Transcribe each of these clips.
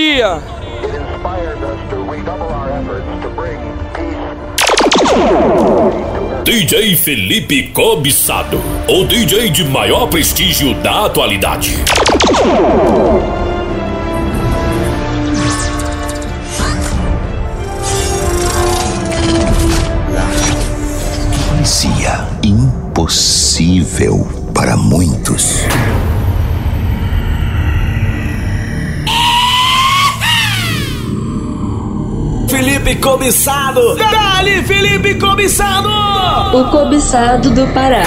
sabedoria. DJ Felipe Cobiçado, o DJ de maior prestígio da atualidade. Parecia impossível para muitos. Felipe Cobiçado. Dali, Felipe Cobiçado. O cobiçado do Pará.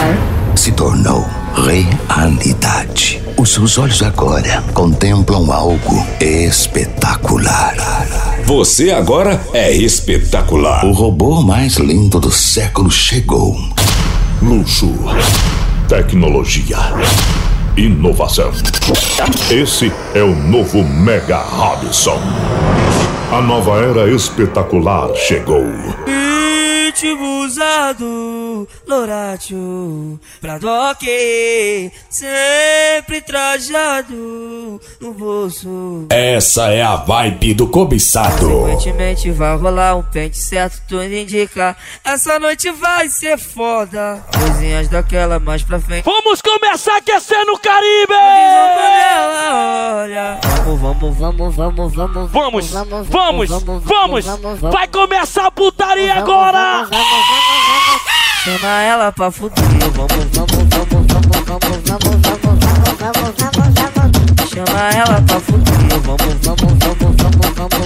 Se tornou realidade. Os seus olhos agora contemplam algo espetacular. Você agora é espetacular. O robô mais lindo do século chegou. Luxo, tecnologia, inovação. Esse é o novo Mega Robson. A nova era espetacular chegou. Loratio, pra doque, sempre trajado no bolso. Essa é a vibe do cobiçado. Consequentemente vai rolar um pente certo, tudo indica. Essa noite vai ser foda. Coisinhas daquela mais pra frente. Vamos começar aquecendo o Caribe. Olha, vamos, vamos, vamos, vamos, vamos, Vamos, vamos, vamos. Vai começar a putaria agora. Chama ela pra fuder. Vamos, vamos, vamos, vamos, vamos, vamos, vamos, vamos, vamos, vamos. Chama ela pra fuder. Vamos, vamos, vamos, vamos, vamos,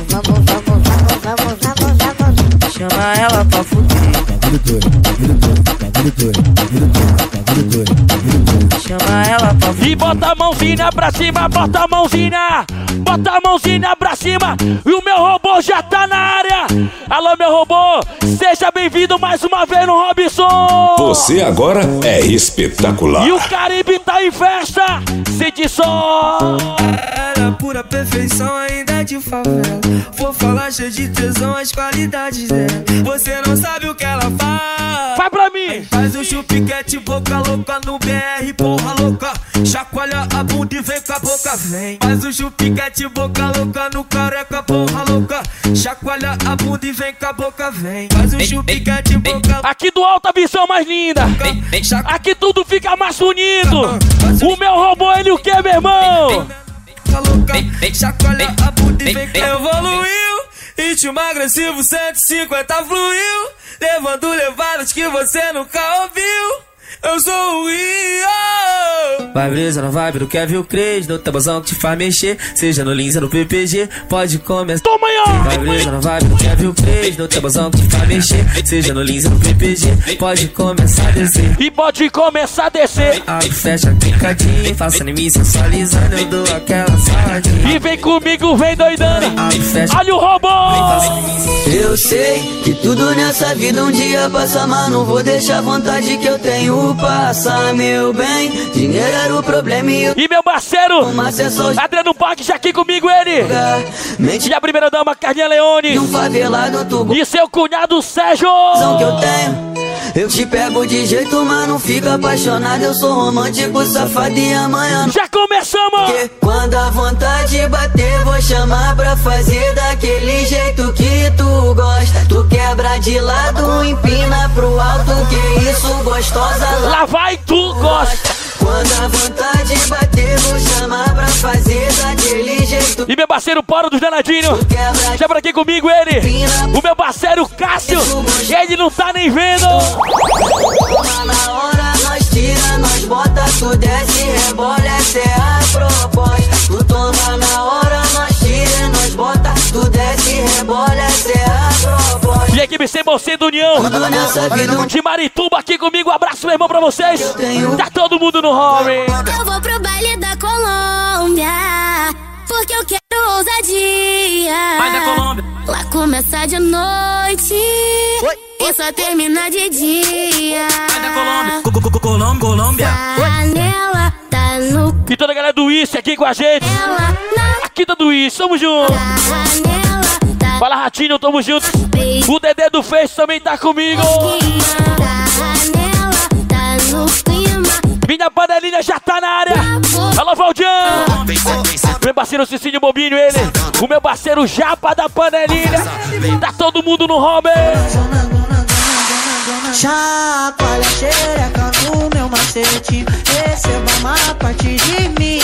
vamos, vamos, vamos, vamos, vamos. Chama ela pra fuder. Chama ela pra. E bota a mãozinha pra cima, bota a mãozinha. Bota a mãozinha pra cima. E o meu robô já tá na área. Alô, meu robô. Seja bem-vindo mais uma vez no Robson. Você agora é espetacular. E o Caribe tá em festa. Sente só. Ela é pura perfeição, ainda é de favela. Vou falar cheio de tesão, as qualidades dela. Você não sabe o que ela faz. Vai pra mim. Faz o chupiquete, boca louca no BR, porra louca. Chacoalha a bunda e vem com a boca, vem. Faz o chupiquete, boca louca no careca, porra louca. Chacoalha a bunda e vem com a boca, vem. Faz o chupiquete, boca Aqui do alta visão mais linda. Aqui tudo fica mais bonito. O meu robô, ele o que, meu irmão? louca. Chacoalha a bunda e vem com Evoluiu, ritmo agressivo 150 fluiu. Levando levadas que você nunca ouviu. Eu sou o Rio. Vai brisa na vibe do Kevin Cres, no tabuzão que te faz mexer. Seja no Lins ou no PPG, pode começar. Toma aí. Vai brisa na vibe do Kevin Cres, no tabuzão que te faz mexer. Seja no Lins ou no PPG, pode começar a descer. E pode começar a descer. Abre, fecha, clicadinho, faça em mim sensualizando. Eu dou aquela saladinha. E vem comigo, vem doidando. Abre, fecha, Olha o robô. Eu sei que tudo nessa vida um dia passa, mas não vou deixar a vontade que eu tenho passar, meu bem. Dinheiro era o problema e eu E meu parceiro, Adriano Parque, já aqui comigo ele. Mente E a primeira dama, Carlinha Leone. um favelado, tu E seu cunhado Sérgio. que eu tenho. Eu te pego de jeito, mas não fica apaixonado. Eu sou romântico, safado e amanhã Já começamos. Porque Quando a vontade bater, vou chamar pra fazer daquele jeito que tu gosta. Tu quebra de lado, empina pro alto, que isso gostosa lá. Vai tu gosta. Quando a vontade bater, vou chamar pra fazer daquele jeito. E meu parceiro Poro dos Danadinhos. Quebra Já por aqui comigo ele. O meu parceiro Cássio. Ele não tá nem vendo. Toma na hora, E a equipe 100% União. De Marituba aqui comigo. Um abraço, meu irmão, pra vocês. Tá todo mundo no home. Eu vou pro baile da Colômbia, porque eu quero ousadia. Vai da Colômbia. Lá começa de noite e só termina de dia. Colômbia, Colômbia. Panela tá no E toda a galera do Isso aqui com a gente. Aqui tá do Isso, tamo junto. panela Fala Ratinho, tamo junto. O Dedé do Face também tá comigo. Minha panelinha já tá na área. Alô, Valdian. Meu parceiro Cicinho Bobinho, ele. O meu parceiro Japa da panelinha. Tá todo mundo no hobby. Chacoalha a xereca no meu macete Receba uma parte de mim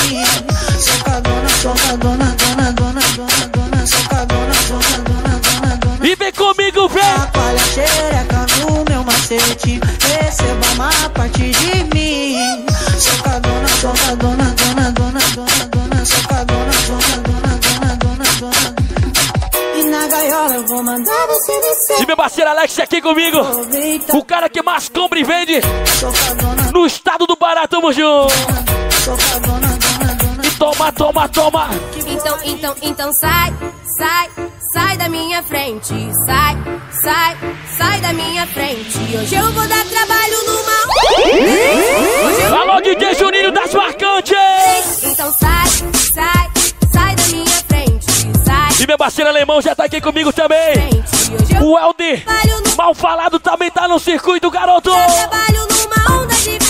Socadona, socadona, dona, dona, dona, dona macete Receba uma parte de mim Socadona, socadona, dona, dona, dona, dona Socadona, socadona, dona, dona, dona E na gaiola eu vou mandar você descer E meu parceiro Alex aqui comigo. O cara que mais compra e vende no estado do Pará. Tamo junto. socadona, dona, dona toma, toma, toma. Então, então, então sai, sai, sai da minha frente. Sai, sai, sai da minha frente. Hoje eu vou dar trabalho numa. Eu Alô, DJ Juninho das Marcantes. Então sai, sai, sai da minha frente. Sai, E meu parceiro alemão já tá aqui comigo também. frente. Eu O Helder, numa. mal falado, também tá no circuito, garoto. Trabalho numa onda diferente.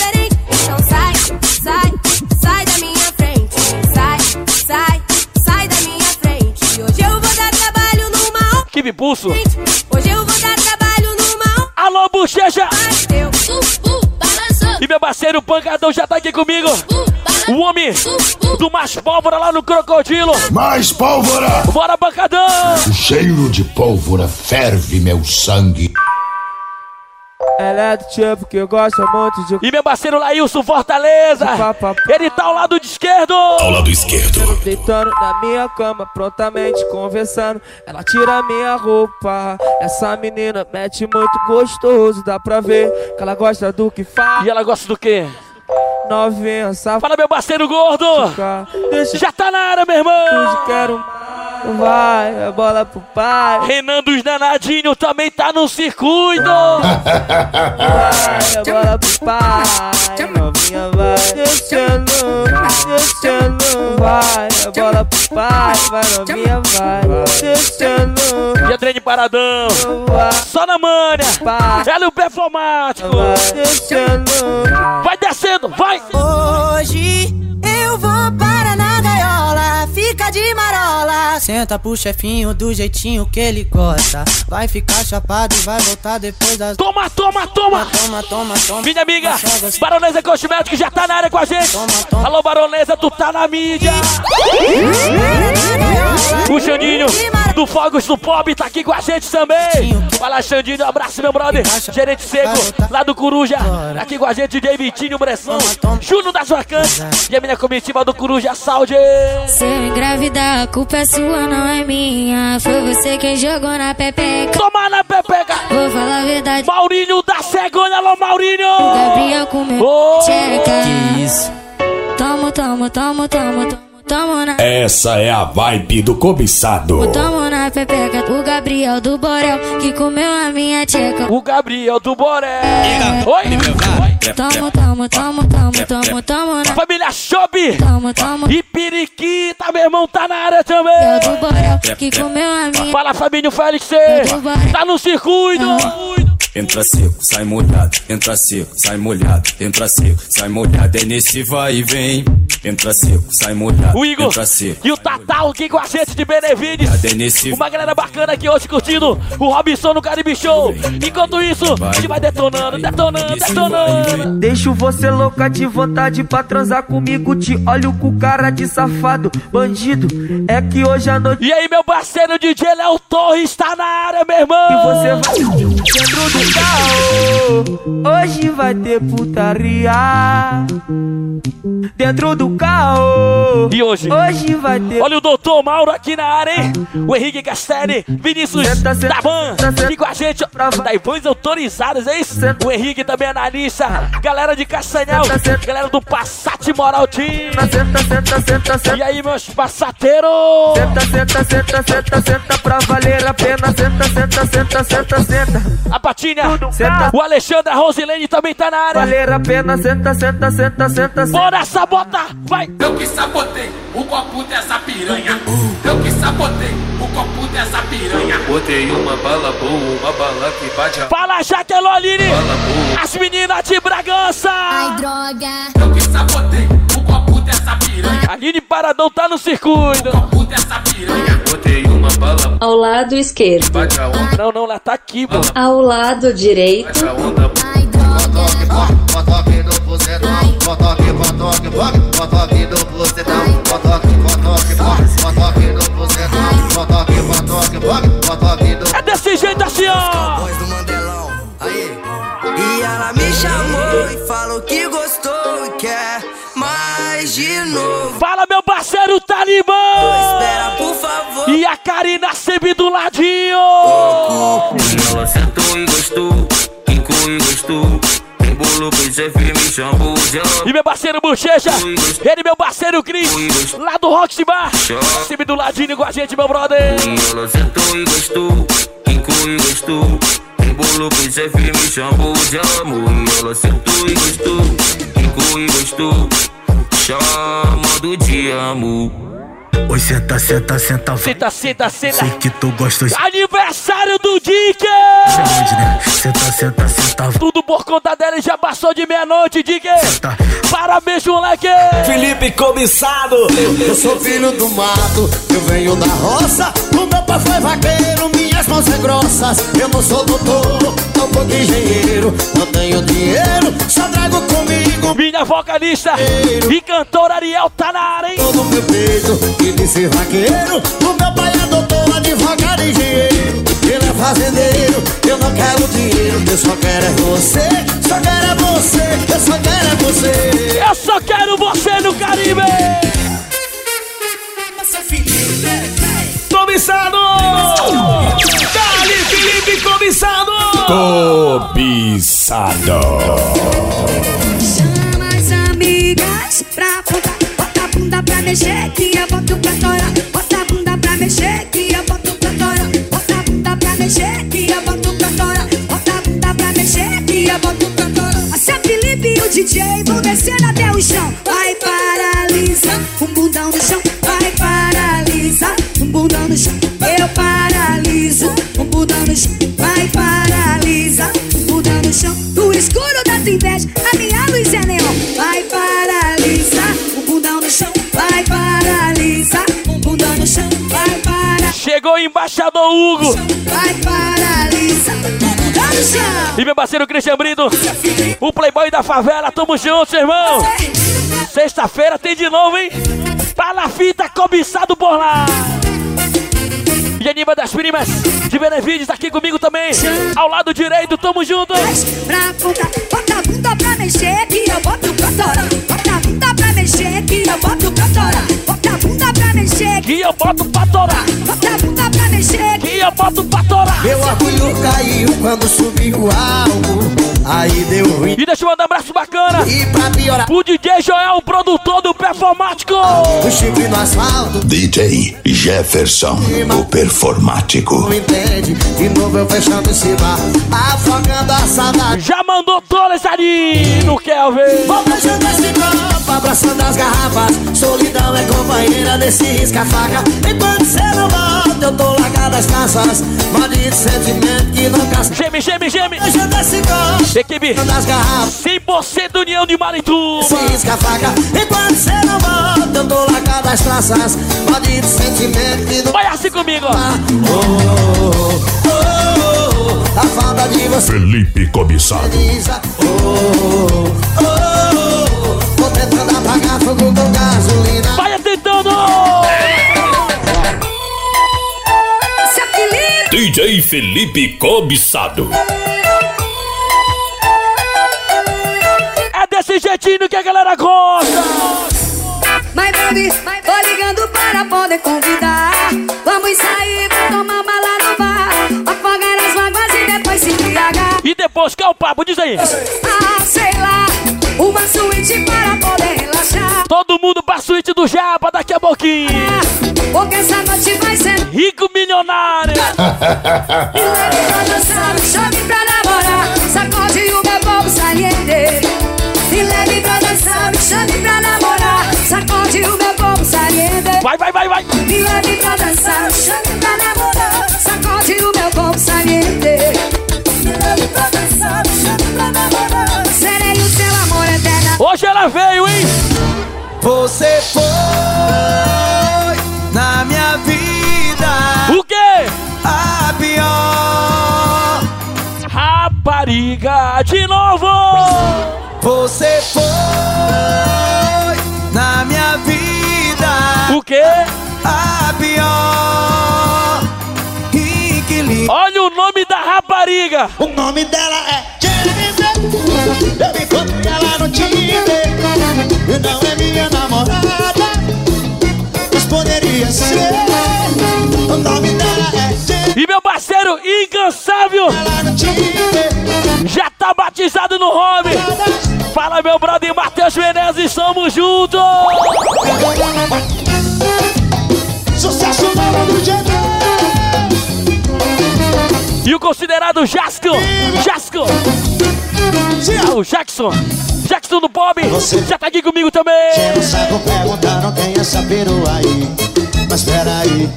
Pulso. Hoje eu vou dar trabalho numa. Alô, bochecha. E meu parceiro Pancadão já tá aqui comigo. O homem do mais pólvora lá no Crocodilo. Mais pólvora! Bora, Pancadão. O cheiro de pólvora ferve meu sangue. Ela é do tipo que gosta muito de E meu parceiro Laílson Fortaleza. Ele tá ao lado de esquerdo. Ao lado esquerdo. Deitando na minha cama, prontamente conversando. Ela tira minha roupa. Essa menina mete muito gostoso. Dá pra ver que ela gosta do que faz. E ela gosta do quê? Novinha, safada. Fala, meu parceiro gordo. Deixa Já tá na área, meu eu irmão. quero. Vai, a bola pro pai. Renan dos Danadinho também tá no circuito. Vai, a bola pro pai. Novinha vai. Descendo, descendo. Vai, a bola pro pai. Vai, novinha vai. Descendo. E a trem de paradão. Só na manha. Ela e o performático. vai, descendo. Vai descendo, vai. Hoje eu vou para na gaiola, fica de. Senta pro chefinho do jeitinho que ele gosta. Vai ficar chapado e vai voltar depois das. Toma, toma, toma. Toma, toma, toma. Minha amiga, assim. Baronesa Cosméticos já tá na área com a gente. Toma, toma. Alô, Baronesa, tu tá na mídia. O Xandinho do Fogos do Pop tá aqui com a gente também. Fala, Xandinho, um abraço, meu brother. Gerente Seco, lá do Coruja. Aqui com a gente, DJ Vitinho Bressão. Júnior das Vacantes. E a minha comitiva do Coruja, Saúde. Se eu engravidar, a culpa é sua, não é minha. Foi você quem jogou na pepeca. Toma na pepeca. Vou falar a verdade. Maurinho da Cegonha, alô, Maurinho. Gabriel comeu Ô. tcheca. Tomo, tomo, tomo, tomo, tomo, tomo na. Essa é a vibe do cobiçado. Tomo na pepeca. O Gabriel do Borel que comeu a minha tcheca. O Gabriel do Boré. Oi. Tomo, tomo, tomo, tomo, tomo, tomo na. Família Chope. Tomo, tomo. E Periquita, meu irmão, tá na área também. Gabriel do Borel que comeu a minha. Fala, Fabinho Félix. Tá no circuito. Entra seco, sai molhado, entra seco, sai molhado, entra seco, sai molhado, é nesse vai e vem. Entra seco, sai molhado, O Igor entra seco. e o Tatal aqui com a gente de Benevides. É nesse Uma galera bacana aqui hoje curtindo o Robson no Caribe Show. Enquanto isso, a gente vai detonando, detonando, detonando. Deixo você louca de vontade pra transar comigo. Te olho com cara de safado, bandido. É que hoje à noite E aí, meu parceiro DJ Léo Torres tá na área, meu irmão. você vai dentro do carro. Hoje vai ter putaria. Dentro do carro. E hoje? Hoje vai ter. Olha o doutor Mauro aqui na área, hein? O Henrique Castelli, Vinícius Senta, senta, da Van, aqui com a gente, da Ivãs Autorizadas, é isso? Senta. O Henrique também analista, galera de Castanhal, galera do Passat Moral Team. E aí, meus passateiros? Senta, senta, senta, senta, senta pra valer a pena. Senta, senta, senta, senta, senta. A Senta. o Alexandre, a Rosilene também tá na área. Valer a pena. Senta, senta, senta, senta, senta. Bora, sabota, vai! Eu que sabotei o copo dessa piranha. Eu que sabotei o copo dessa piranha. Botei uma bala boa, uma bala que bate a Fala, Jaqueline! As meninas de Bragança. Ai, droga. Eu que sabotei o copo dessa piranha. Aline Paradão tá no circuito. Dessa piranha. Botei uma bala, Ao lado esquerdo. bate a onda, Não, não, ela tá aqui, pô. Ao lado direito. bate a onda. Ai, droga. Botoque do bucetão, botoque, botoque, botoque, botoque do bucetão, botoque, botoque, botoque do bucetão, botoque, botoque, botoque, botoque do É desse jeito assim, ó. Voz do Mandelão, aí. E ela me chamou e falou que gostou e quer mais de novo. Fala, meu parceiro Talibã. Espera, por favor. E a Karina sempre do ladinho. Ela sentou e gostou, quicou e gostou. Embolou pro chefe, me chamou de amor. E meu parceiro Bochecha, ele meu parceiro Cris, lá do Rock Bar. Sempre do ladinho com a gente, meu brother. E ela sentou e gostou, quicou gostou. Embolou pro chefe, me chamou de amor. E ela sentou e gostou, e gostou. Chamando de amor. Oi, senta, senta, senta, vai. Senta, senta, Sei senta. que tu gosta Aniversário do Dick! né? Senta, senta, senta, vai. Tudo por conta dela e já passou de meia-noite, Dick! Tá. Parabéns, moleque! Felipe Cobiçado. Eu sou filho do mato, eu venho da roça. O meu pai foi vaqueiro, minhas mãos são grossas. Eu não sou doutor, tampouco engenheiro. Não tenho dinheiro, só trago Minha vocalista e cantora Ariel tá na área, hein? todo meu peito. E disse vaqueiro, o meu pai é doutor, advogado e engenheiro. Ele é fazendeiro, eu não quero dinheiro. Eu só quero é você, só quero é você, eu só quero é você. Eu só quero você no Caribe! Cobiçado. Dali, Felipe Cobiçado. Cobiçado. Botar, bota a bunda pra mexer que eu boto pra torar. Bota a bunda pra mexer que eu boto pra torar. Bota a bunda pra mexer que eu boto pra torar. Bota a bunda pra mexer que eu boto pra torar. A Felipe e o DJ vão descendo até o chão. Vai paralisa, um bundão no chão. Vai paralisa, um bundão no chão. Eu paraliso, um bundão no chão. Vai paralisa, um bundão no chão. No escuro da tua inveja, a minha luz é embaixador Hugo vai paralisa, e meu parceiro Christian Brito, o playboy da favela. Tamo junto, irmão! Sexta-feira tem de novo, hein? Palafita cobiçado por lá! E Anima das Primas de Benevides aqui comigo também. Ao lado direito, tamo junto! Pra bunda, bota a bunda pra mexer que eu boto pra. Bota a bunda pra mexer que eu boto pra. Bota a bunda mexer Que eu boto pra torar! Bota a bunda pra mexer Que eu boto pra torar! Meu orgulho caiu quando subiu algo. Aí deu ruim. E deixa eu mandar um abraço bacana E pra piorar, pro DJ Joel, o produtor do Performático! o chifre no asfalto. DJ Jefferson, o performático. Não entende, de novo eu fechando esse bar. Afogando a saudade. Já mandou todas ali no Kelvin! Vou beijando esse copo, abraçando as garrafas. Solidão é companheira desse risca-faca. Enquanto cê não volta, eu tô largado as taças. Maldito sentimento que não cansa. Geme, geme, geme! Equipe das garrafas. 100% União de Marituba! Se risca-faca. Enquanto cê não volta, eu tô largado as traças. Maldito sentimento que não Vai assim comigo! Oh, oh, oh, oh, a falta de você Felipe Cobiçado. Lisa. Oh, oh, oh, DJ Felipe Cobiçado. É desse jeitinho que a galera gosta! my baby, tô ligando para poder convidar. Vamos sair, vou tomar uma lá no bar. Afogar as mágoas e depois se embriagar. E depois, que é o papo? Diz aí! Ah, sei lá, uma suíte para poder relaxar. Todo mundo pra suíte do Japa daqui a pouquinho! Porque essa noite vai ser Rico milionário! leve pra dançar, chame pra namorar. Sacode o meu povo saliente. Me leve pra dançar, me chame pra namorar. Sacode o meu povo saliente. Vai, vai, vai, vai! Me leve pra dançar, O nome dela é Jennifer. Eu encontrei ela no Tinder. E não é minha namorada. Mas poderia ser. O nome dela é Jennifer. E meu parceiro incansável já tá batizado no hobby! Fala, meu brother Matheus Menezes, estamos juntos! E o considerado Jasco! Jasco! O Jackson! Jackson do Bob! Já tá aqui comigo também! Enchendo o saco perguntaram quem é essa perua aí Mas peraí,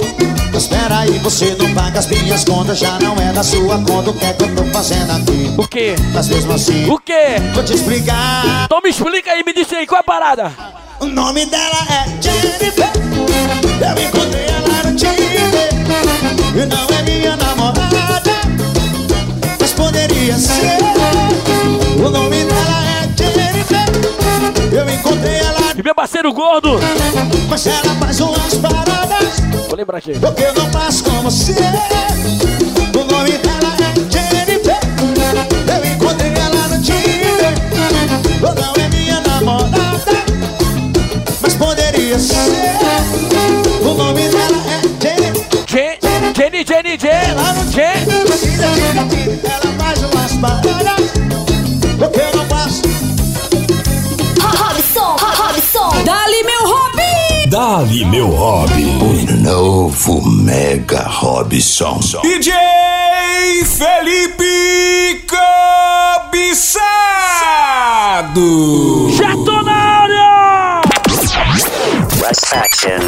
mas peraí Você não paga as minhas contas Já não é da sua conta O que é que eu tô fazendo aqui? O quê? Mas mesmo assim, O quê? vou te explicar Então me explica aí, me diz aí, qual é a parada? O nome dela é Jennifer Eu encontrei ela no Tinder E não é minha Mas poderia ser O nome dela é Jennifer. Eu encontrei ela E meu parceiro gordo! Mas ela faz umas paradas. Vou lembrar aqui. Porque eu não faço com você? O nome dela é Jennifer. Eu encontrei ela no Tinder. Ou não é minha namorada Mas poderia ser. O nome dela Jenny, Jenny, Jenny, Jenny! Jenny! Ela faz umas paradas Porque eu não faço Robson, Robson. Dali, meu hobby. Dali, meu hobby. O novo Mega Robson. DJ Felipe Cobiçado. Já tô na área! Less action.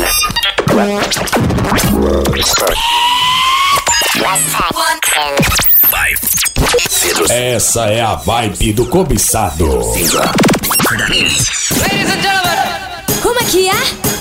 Less action. Essa é a vibe do cobiçado. Ladies and gentlemen. Como é que é?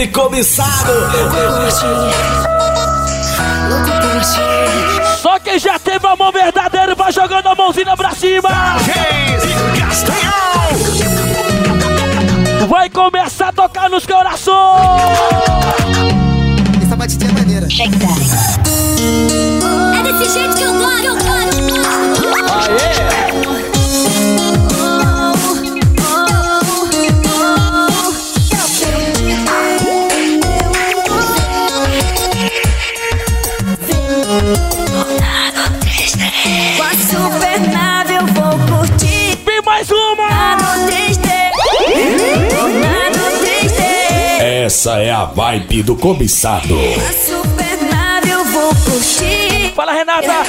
Felipe Cobiçado. Só quem já teve amor verdadeiro vai jogando a mãozinha pra cima! Vai começar a tocar nos corações! Essa batidinha é maneira É desse jeito que eu gosto. Essa é a vibe do cobiçado. Fala Renata!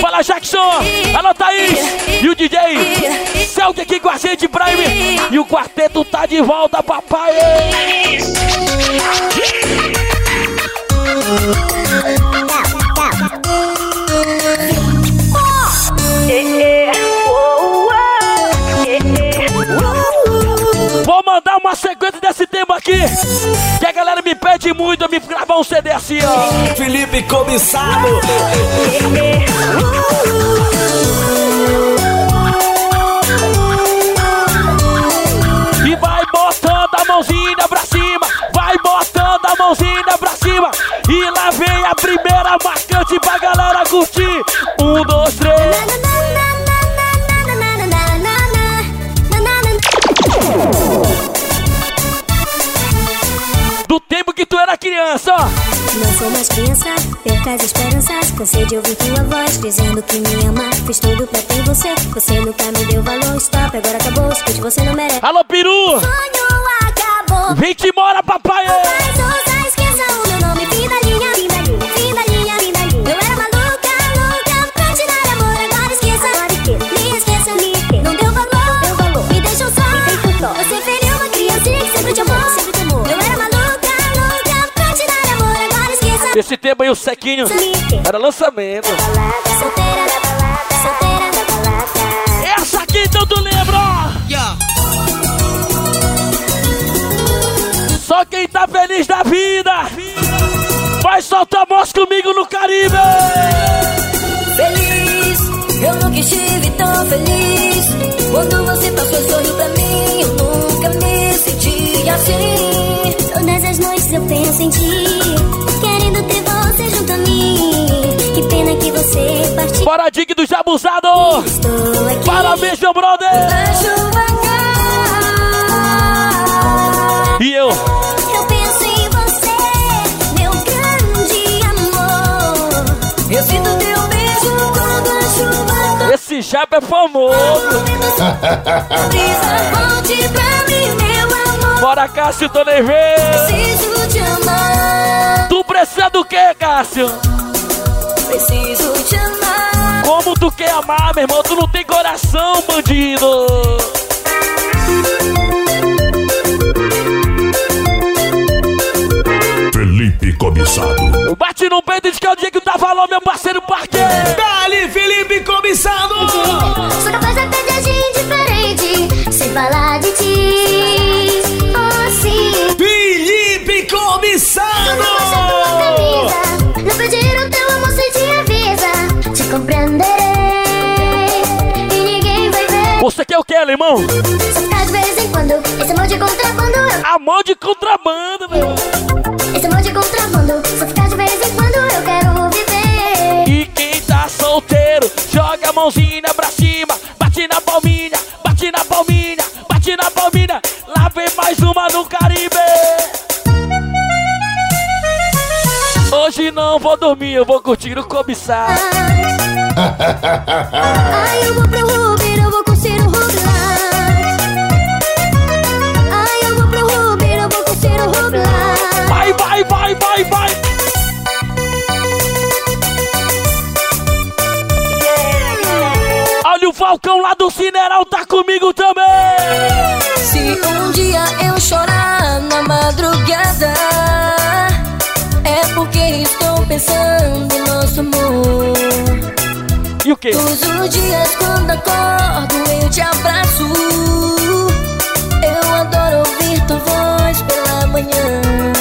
Fala Jackson! Alô Thaís! E o DJ Celtic aqui com a gente, Prime! E o quarteto tá de volta, papai! Vou mandar uma sequência desse aqui Que a galera me pede muito eu me gravar um CD assim, ó Felipe Cobiçado. E vai botando a mãozinha pra cima, vai botando a mãozinha pra cima. E lá vem a primeira marcante pra galera curtir. Um, dois, três. Criança, ó. Não sou mais criança, perca as esperanças. Cansei de ouvir tua voz dizendo que me ama. Fiz tudo pra ter você, você nunca me deu valor. Stop, agora acabou, escute, você não merece. Alô, peru! Sonho acabou. Vem que mora, papai! Mas Esse tempo aí, o sequinho, era lançamento. Essa aqui então tu lembra. Só quem tá feliz da vida vai soltar voz comigo no Caribe. Feliz, eu nunca estive tão feliz. Quando você passou e sorriu pra mim, eu nunca me senti assim. Todas as noites eu penso em ti, você partiu. Bora, Dick dos Abusados! Parabéns, meu brother! E eu? Eu penso em você, meu grande amor. Eu sinto teu beijo quando a chuva Esse chapa é famoso! brisa. Volte pra mim, meu amor. Bora, Cássio, tô nem vendo! Preciso te amar. Tu precisa do que, Cássio? Amar, meu irmão? Tu não tem coração, bandido! Felipe Cobiçado. Bate no peito e diz que é o dia que tá falando, meu parceiro Parque! Dali, Felipe Cobiçado! Sou capaz até de agir indiferente, sem falar de ti. Contrabando, meu! Esse amor de contrabando. Só ficar de vez em quando eu quero viver. E quem tá solteiro, joga a mãozinha pra cima, bate na palminha, bate na palminha, bate na palminha. Lá vem mais uma no Caribe. Hoje não vou dormir, eu vou curtir o cobiçado. Ai, eu vou pro Cineral, tá comigo também. Se um dia eu chorar na madrugada, é porque estou pensando em nosso amor. E o quê? Todos os dias quando acordo eu te abraço. Eu adoro ouvir tua voz pela manhã.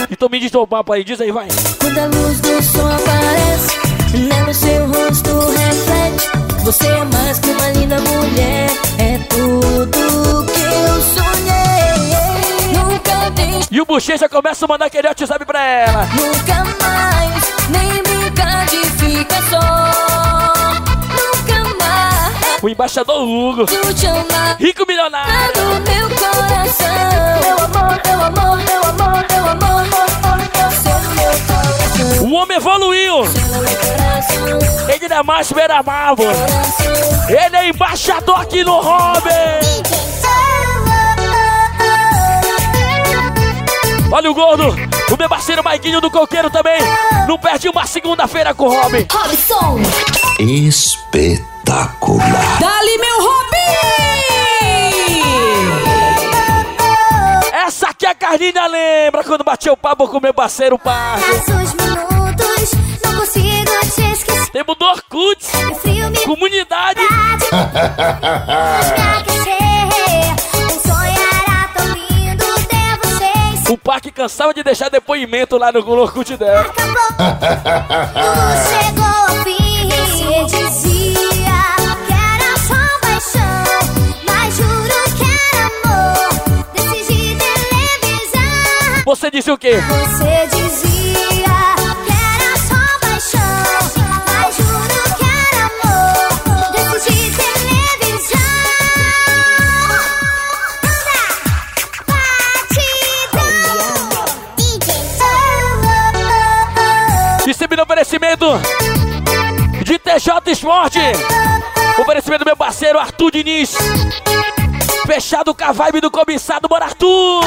Então me diz teu papo aí, diz aí, vai. Quando a luz do sol aparece, né, no seu rosto reflete. Você é mais que uma linda mulher, é tudo que eu sonhei. Nunca deixe, E o Bochecha começa a mandar aquele WhatsApp pra ela. nunca mais, nem brincar de ficar só. Nunca mais, O embaixador Hugo. Rico milionário. do meu coração. Meu amor, meu amor, meu é mais beira-mavo. Ele é embaixador aqui no Robin. Olha o gordo. O meu parceiro Maiguinho do Coqueiro também. Não perde uma segunda-feira com o Robin. Robson. Espetacular. Dali, meu Robin! Essa aqui a Carlinha lembra quando bateu o papo com meu parceiro Parque. Passos minutos, não consigo. Temos do Orkut. Comunidade. O Parque cansava de deixar depoimento lá no Orkut dela. Tudo chegou ao fim. Você dizia que era só paixão. Mas juro que era amor. Desses de televisão. Você disse o quê? Você dizia Recebendo oferecimento de TJ Esporte. Oferecimento do meu parceiro Arthur Diniz. Fechado com a vibe do cobiçado, bora Arthur!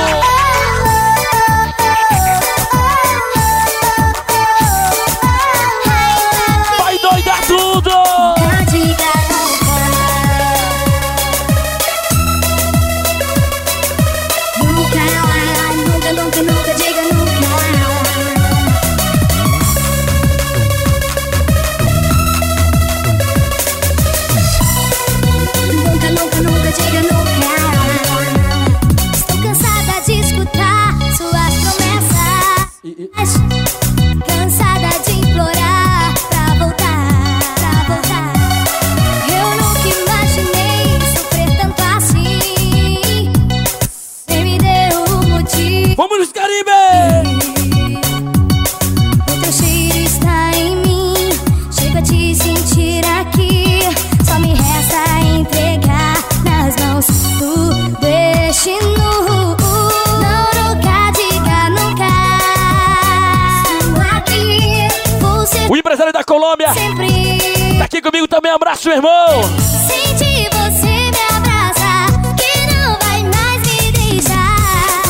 Meu irmão! Sente você me abraçar, que não vai mais me deixar.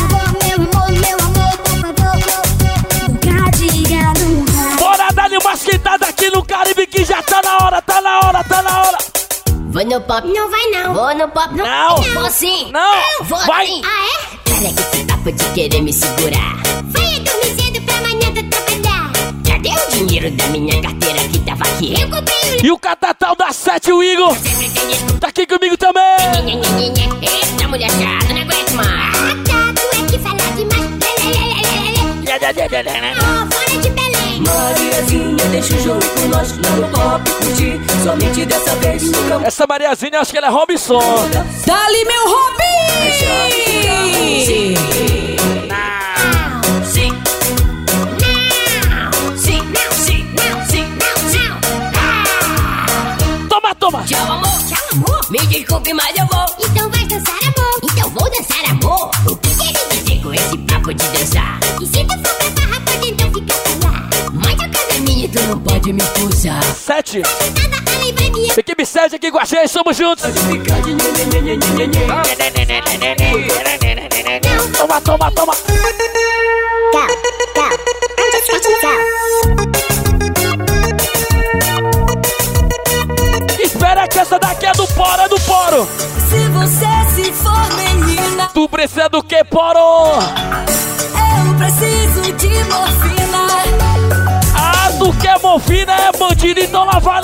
Meu amor, meu amor, por favor, nunca diga nunca. Bora dar uma esquentada aqui no Caribe que já tá na hora, tá na hora, tá na hora! Vou no pop. Não vai não. Vou no pop. Não. Vou sim. Não. Vou Vai. sim. Ah, é? Para que esse papo de querer me segurar. Vai dormir cedo pra amanhã tu trabalhar. Cadê o dinheiro da minha carteira que tava aqui? Eu comprei o E o catatal da sete, o Igor, tá aqui comigo também! Eita, mulher chata, não aguento mais. Ah, tá, tu é que fala demais. Lê, lê, lê, lê, lê, lê. Oh, fora de Belém. Mariazinha, deixa o jogo com nós lá no pop curtir. Somente dessa vez. Essa Mariazinha, acho que ela é Robson. Dali, meu Robin! Tchau, amor. Tchau, amor. Me desculpe, mas eu vou. Então vai dançar, amor. Então vou dançar, amor. O que quer dizer com esse papo de dançar? E se tu for pra farra, pode então ficar pra lá. Mas a casa é minha e tu não pode me expulsar. Sete. Me Equipe sete aqui com a gente, somos juntos. nhe. Toma, toma, toma. É do Poro. Se você se for menina, Tu precisa do que, Poro? eu preciso de morfina. Ah, tu quer morfina, é bandido, então lá vai.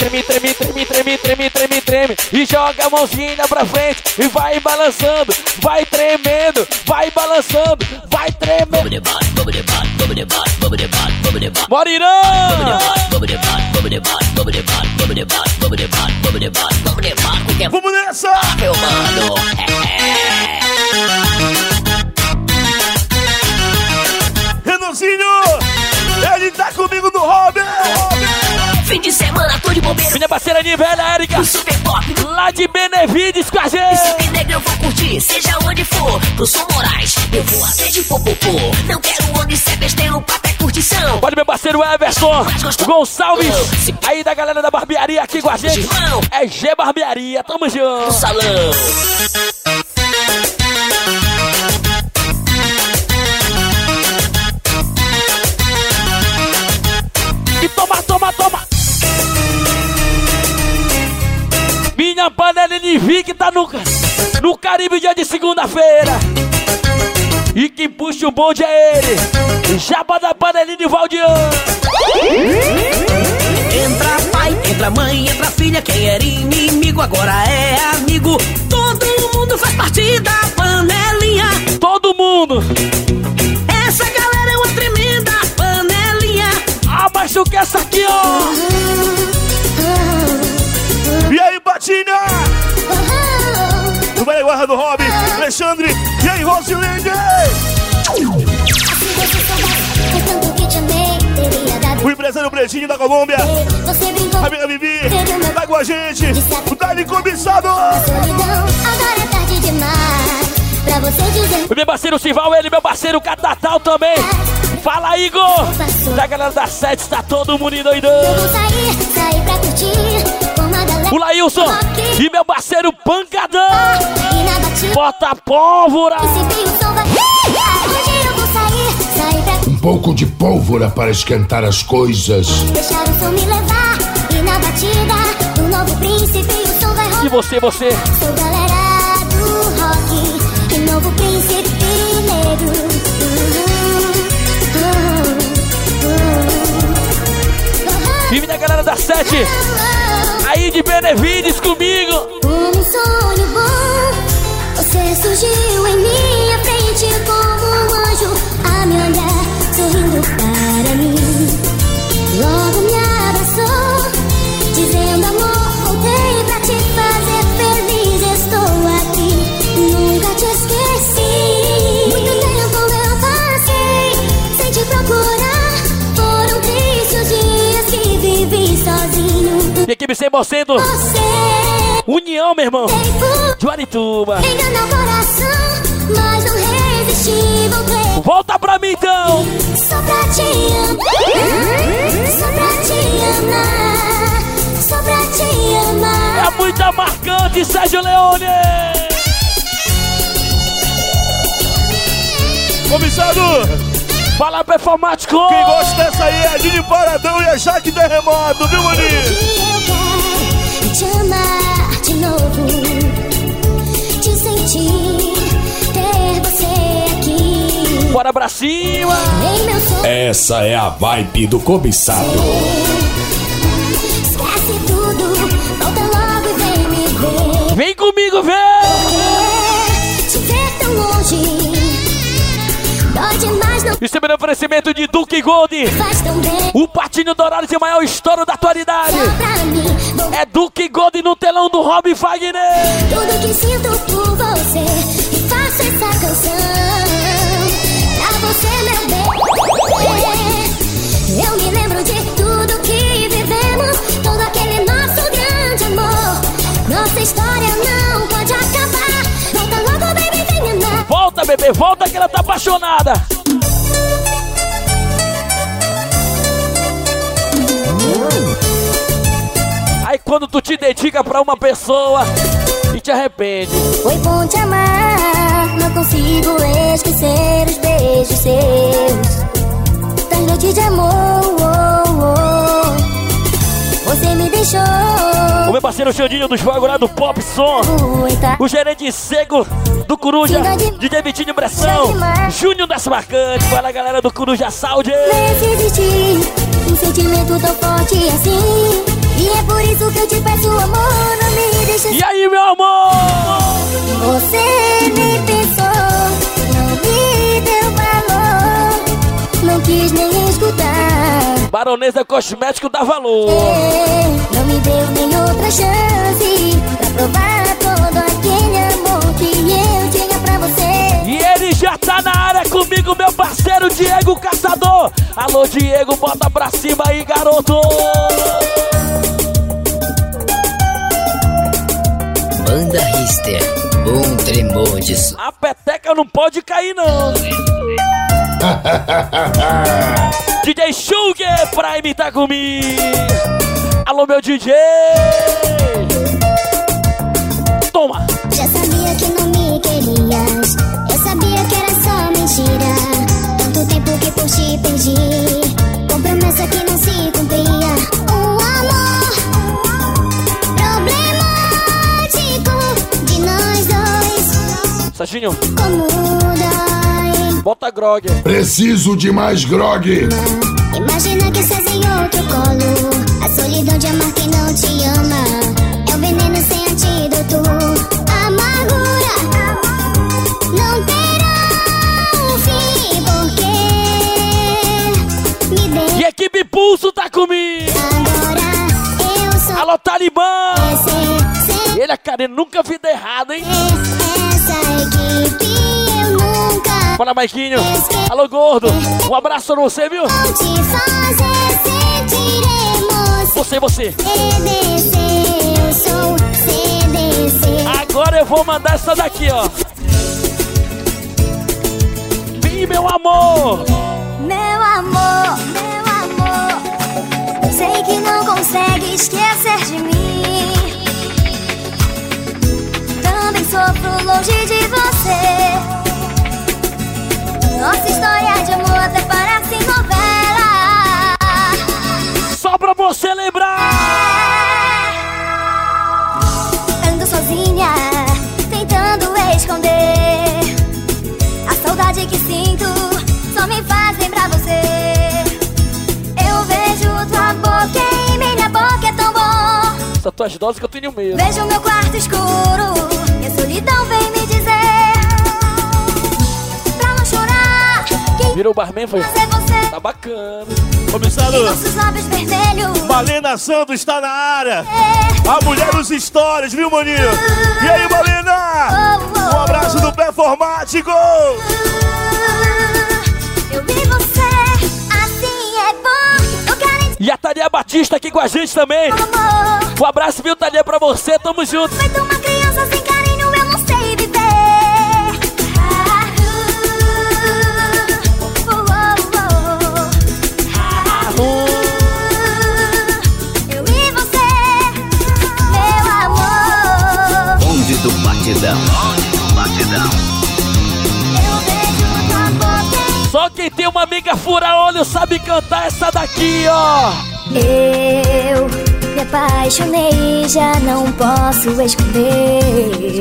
Treme, treme, treme, treme, treme, treme, treme. E joga a mãozinha pra frente e vai balançando, vai tremendo, vai balançando, vai tremendo. Morirão! Vamos nessa! Meu mano, Renanzinho! Minha parceira de velha, Érica, No lá de Benevides com a Esse gente. negro eu vou curtir, seja onde for. Pro São Moraes, eu vou até de popopô. Não quero onde cê besteira, o papo é curtição. Pode meu parceiro Everson Gonçalves, aí da galera da barbearia aqui com a gente. É G Barbearia, tamo No junto. salão. E toma, toma, toma. Minha panela tá no, no Caribe dia de segunda-feira. E quem puxa o bonde é ele. Jaba da panelinha de Valdiano. Entra pai, entra mãe, entra filha. Quem era inimigo agora é amigo. Todo mundo faz parte da panelinha. Todo mundo. Essa galera é uma tremenda panelinha. Ah, mas tu quer essa aqui, O velho guarda do hobby, Alexandre. E aí, Rosilene? O empresário Pretinho da Colômbia. Brincou, A minha Vivi tá com a gente. O Dani Cobiçado. solidão, agora tarde demais. Pra você dizer O meu parceiro Sival, ele, meu parceiro Catatal também. Fala, Igor. Da galera da sete, tá todo mundo eu doidão. vou sair, sair pra curtir. O Lailson e meu parceiro Pancadão. E Bota pólvora. curtir pouco de pólvora para esquentar as coisas. Deixar o som me levar e na batida do novo príncipe o som vai rolar. E você, você? Sou galera do rock e novo príncipe negro. Vive da galera da sete. Aí de Benevides comigo. Um sonho bom, você surgiu em minha frente como um anjo a me olhar, sorrindo para mim. Logo equipe 100%. União, meu irmão. De Arituba. Engana o coração, mas não resisti, voltei. Volta pra mim então. Só pra te amar, só pra te amar, só pra te amar. É muita marcante, Sérgio Leone. Comissado! Fala performático! Quem gosta dessa aí é a Dini Paradão e a Jaque Terremoto, viu, maninho? Bora pra cima! Essa é a vibe do cobiçado. esquece tudo, volta logo e vem me ver. Vem comigo, vem! Te ver tão longe, Isso é meu oferecimento de Duke Gold. O patinho dourado de maior estouro da atualidade. Mim, vou É Duke Gold no telão do Rob Wagner. Tudo que sinto por você história não pode acabar. Volta logo, baby, vem amar. Volta, bebê, volta que ela tá apaixonada. Aí quando tu te dedica pra uma pessoa e te arrepende. Foi bom te amar, não consigo esquecer os beijos seus. Das noites de amor, oh, oh. você me deixou. O meu parceiro Xandinho dos Fogos lá do Pop Som. O gerente cego do Coruja. DJ Vitinho Bressão. Júnior das Marcantes. Fala galera do Coruja Saúde. Um sentimento tão forte assim. E é por isso que eu te peço amor, não me deixe E aí, meu amor? Você me pensou, não me deu valor, não quis nem escutar. Baronesa Cosmético dá valor. É, não me deu nem outra chance pra provar todo aquele amor que eu tinha pra você. E ele já tá na área comigo, meu parceiro Diego Caçador. Alô, Diego, bota pra cima aí, garoto. Banda Rister, um tremor de. A peteca não pode cair, não. Sugar Prime tá comigo. Alô, meu DJ. Toma. Já sabia que não me querias, eu sabia que era só mentira. Tanto tempo que por ti perdi, com promessa que não se cumpria. Um amor problemático de nós dois. Serginho, Como dói. bota grog. Preciso de mais grog. Imagina estás em outro colo. A solidão de amar quem não te ama. É o veneno sem antídoto. Amargura não terá um fim. Porque me deu. E equipe Pulso tá comigo. Agora eu sou. Alô, Talibã. Ele, cara, ele nunca vi dar errado, hein? Fala, Maiquinho. Alô, gordo. Um abraço pra você, viu? Você, você. Agora eu vou mandar essa daqui, ó. Vem, meu amor. Meu amor, meu amor, sei que não consegue esquecer de mim. Também sofro longe de você. Nossa história de amor até parece novela. Só pra você lembrar. Ando sozinha, tentando esconder a saudade que sinto. Só me faz lembrar você. Eu vejo tua boca em minha boca é tão bom. Essa tua dose que eu tenho medo. Vejo meu quarto escuro e a solidão vem me dizer. Virou barman, foi? é você Tá bacana. Vermelhos Malena Santos está na área. A mulher dos stories, viu, maninho? E aí, Malena? Um abraço do Performático. Eu vi você, assim é bom E a Thalia Batista aqui com a gente também. Um abraço, viu, Thalia, pra você. Tamo junto. Feito uma criança sem carinho, eu Uma amiga fura-olho sabe cantar essa daqui, ó. Eu me apaixonei, já não posso esconder.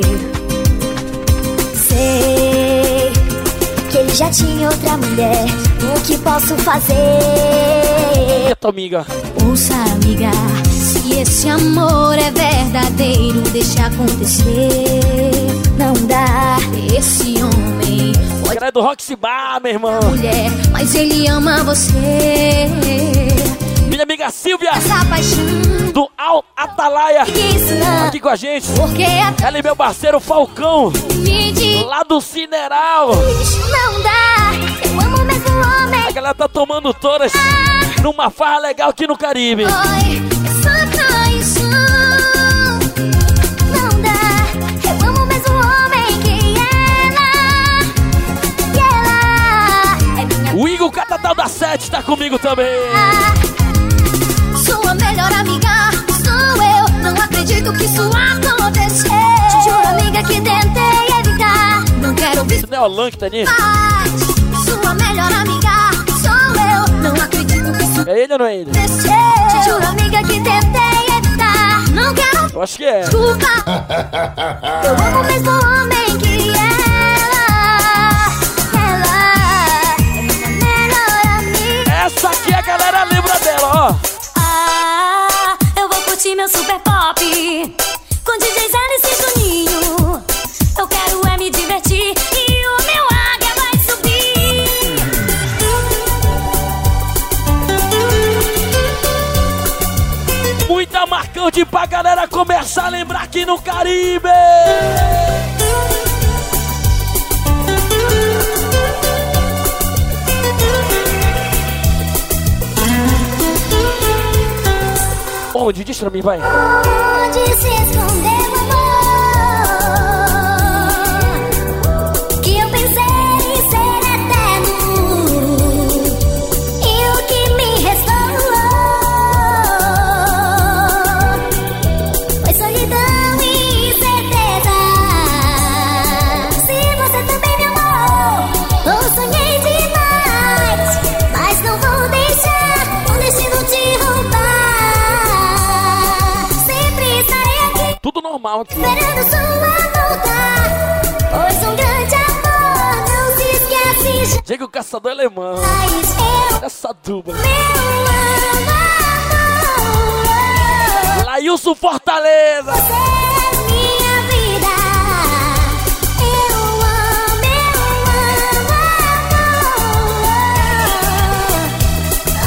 Sei que ele já tinha outra mulher. O que posso fazer? Eita, amiga. Ouça, amiga, se esse amor é verdadeiro, deixa acontecer. Não dá esse homem. Pode Era do Roxy Bar, meu irmão. mulher, mas ele ama você. Minha amiga Silvia, Essa paixão do Al Atalaia, aqui com a gente. Porque a Ela e meu parceiro Falcão, lá do Cineral. não dá. Eu amo mesmo A homem. galera tá tomando todas numa farra legal aqui no Caribe. Oi, é só O Igor Catatal da Sete tá comigo também. Sua melhor amiga sou eu. Não acredito que isso aconteceu. Te juro, amiga, que tentei evitar. Não quero ouvir Isso não é o Lan que tá nisso? mais. Sua melhor amiga sou eu. Não acredito que isso É ele ou não é ele? aconteceu. Te juro, amiga, que tentei evitar. Não quero Eu acho que é. desculpa. Eu amo mesmo homem meu super pop com DJ Zé e Juninho. Eu quero é me divertir e o meu águia vai subir. Muita marcante pra galera começar a lembrar aqui no Caribe. Onde? Diz pra mim, vai. Onde se Normal aqui. esperando sua volta. Pois um grande amor não se esquece Diego Caçador Alemão. Essa dupla. Lailson Fortaleza. você é minha vida. Eu amo, eu amo, amor.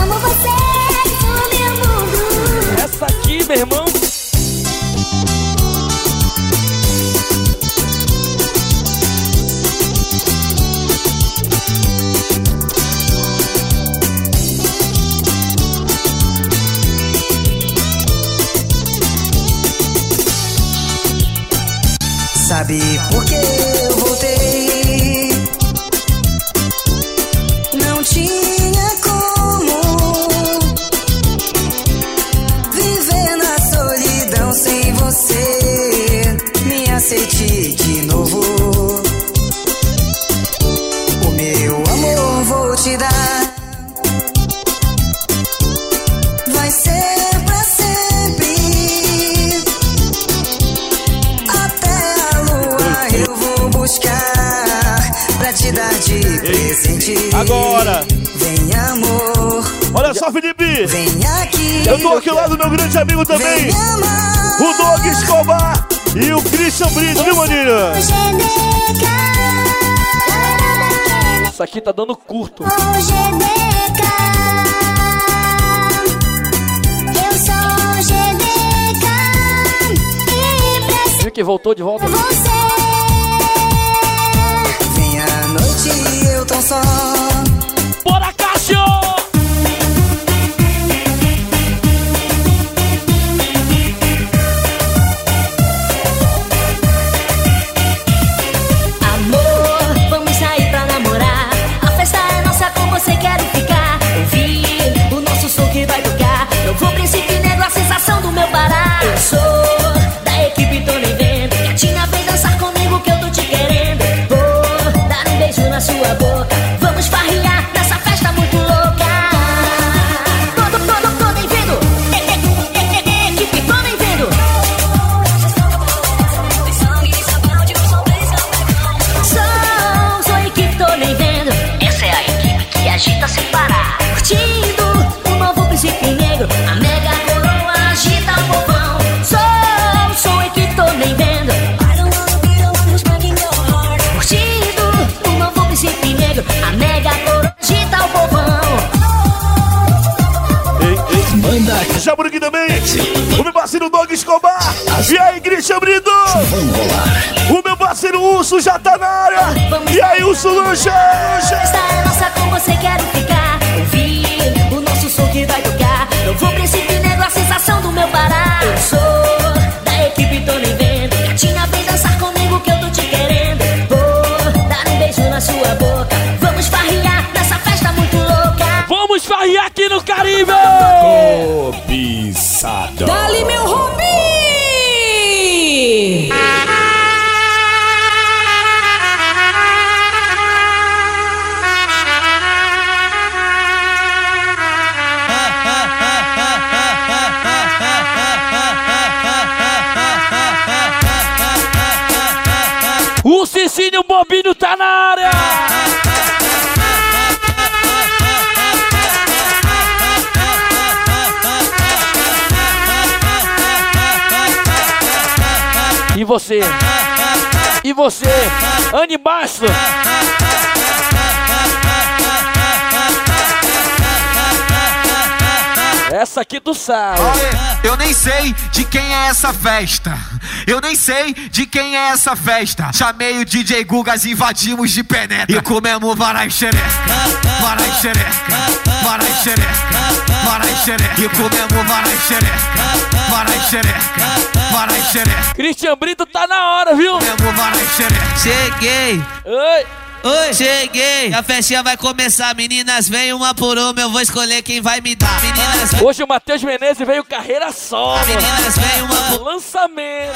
Amo você, sou meu mundo. Essa aqui, meu irmão. Sabe por que eu voltei? Não tinha como viver na solidão sem você. Me aceite de novo. Agora. Vem amor. Olha só, Felipe. Vem aqui. Eu tô aqui lado do meu grande amigo também. O Doug Escobar e o Christian Brito, viu, maninho? Isso aqui tá dando curto. Eu sou GDK preciso Viu que voltou de volta? você. Brito? O meu parceiro Urso já tá na área. E aí, Urso Lancha? Esta é nossa, com você quero tá na área! E você? E você? Anne Basto? Essa aqui tu sabe. Eu nem sei de quem é essa festa. Eu nem sei de quem é essa festa. Chamei o DJ Gugas, invadimos de penetra. E comemos varai xereca, varai xereca, varai xereca, varai xereca. E comemos varai xereca, varai xereca, varai xereca. Christian Brito tá na hora, viu? Comemos varai xereca. Cheguei. Oi. Oi. Cheguei. A festinha vai começar. Meninas, vem uma por uma. Eu vou escolher quem vai me dar. Meninas. Hoje o Matheus Menezes veio carreira solo. Meninas, vem uma por Lançamento.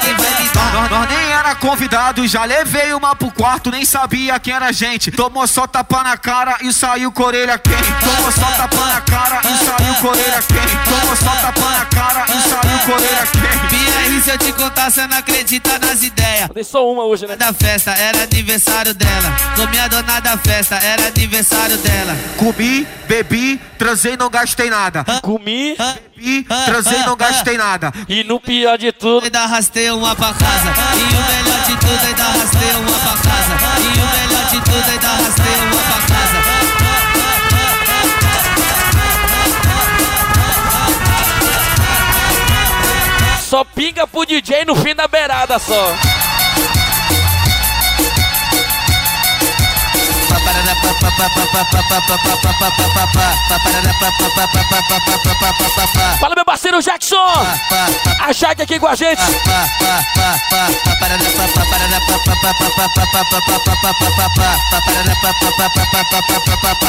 Nós, nós nem era convidado, já levei uma pro quarto, nem sabia quem era a gente. Tomou só tapa na cara e saiu com a orelha quente. Tomou só tapa na cara e saiu com a orelha quente. Tomou só tapa na cara e saiu com a orelha quente. E se eu te contar, você não acredita nas ideias. Dei só uma hoje, né? Da festa, era aniversário dela. Comi a dona da festa, era aniversário dela. Comi, bebi, transei, não gastei nada. Comi, bebi, transei, não gastei nada. E no pior de tudo, ainda arrastei uma pra casa. E o melhor de tudo, ainda arrastei uma pra casa. E o melhor de tudo, ainda arrastei uma pra casa. só pinga pro DJ no fim da beirada só. Fala, meu parceiro Jackson! A Jaque aqui com a gente!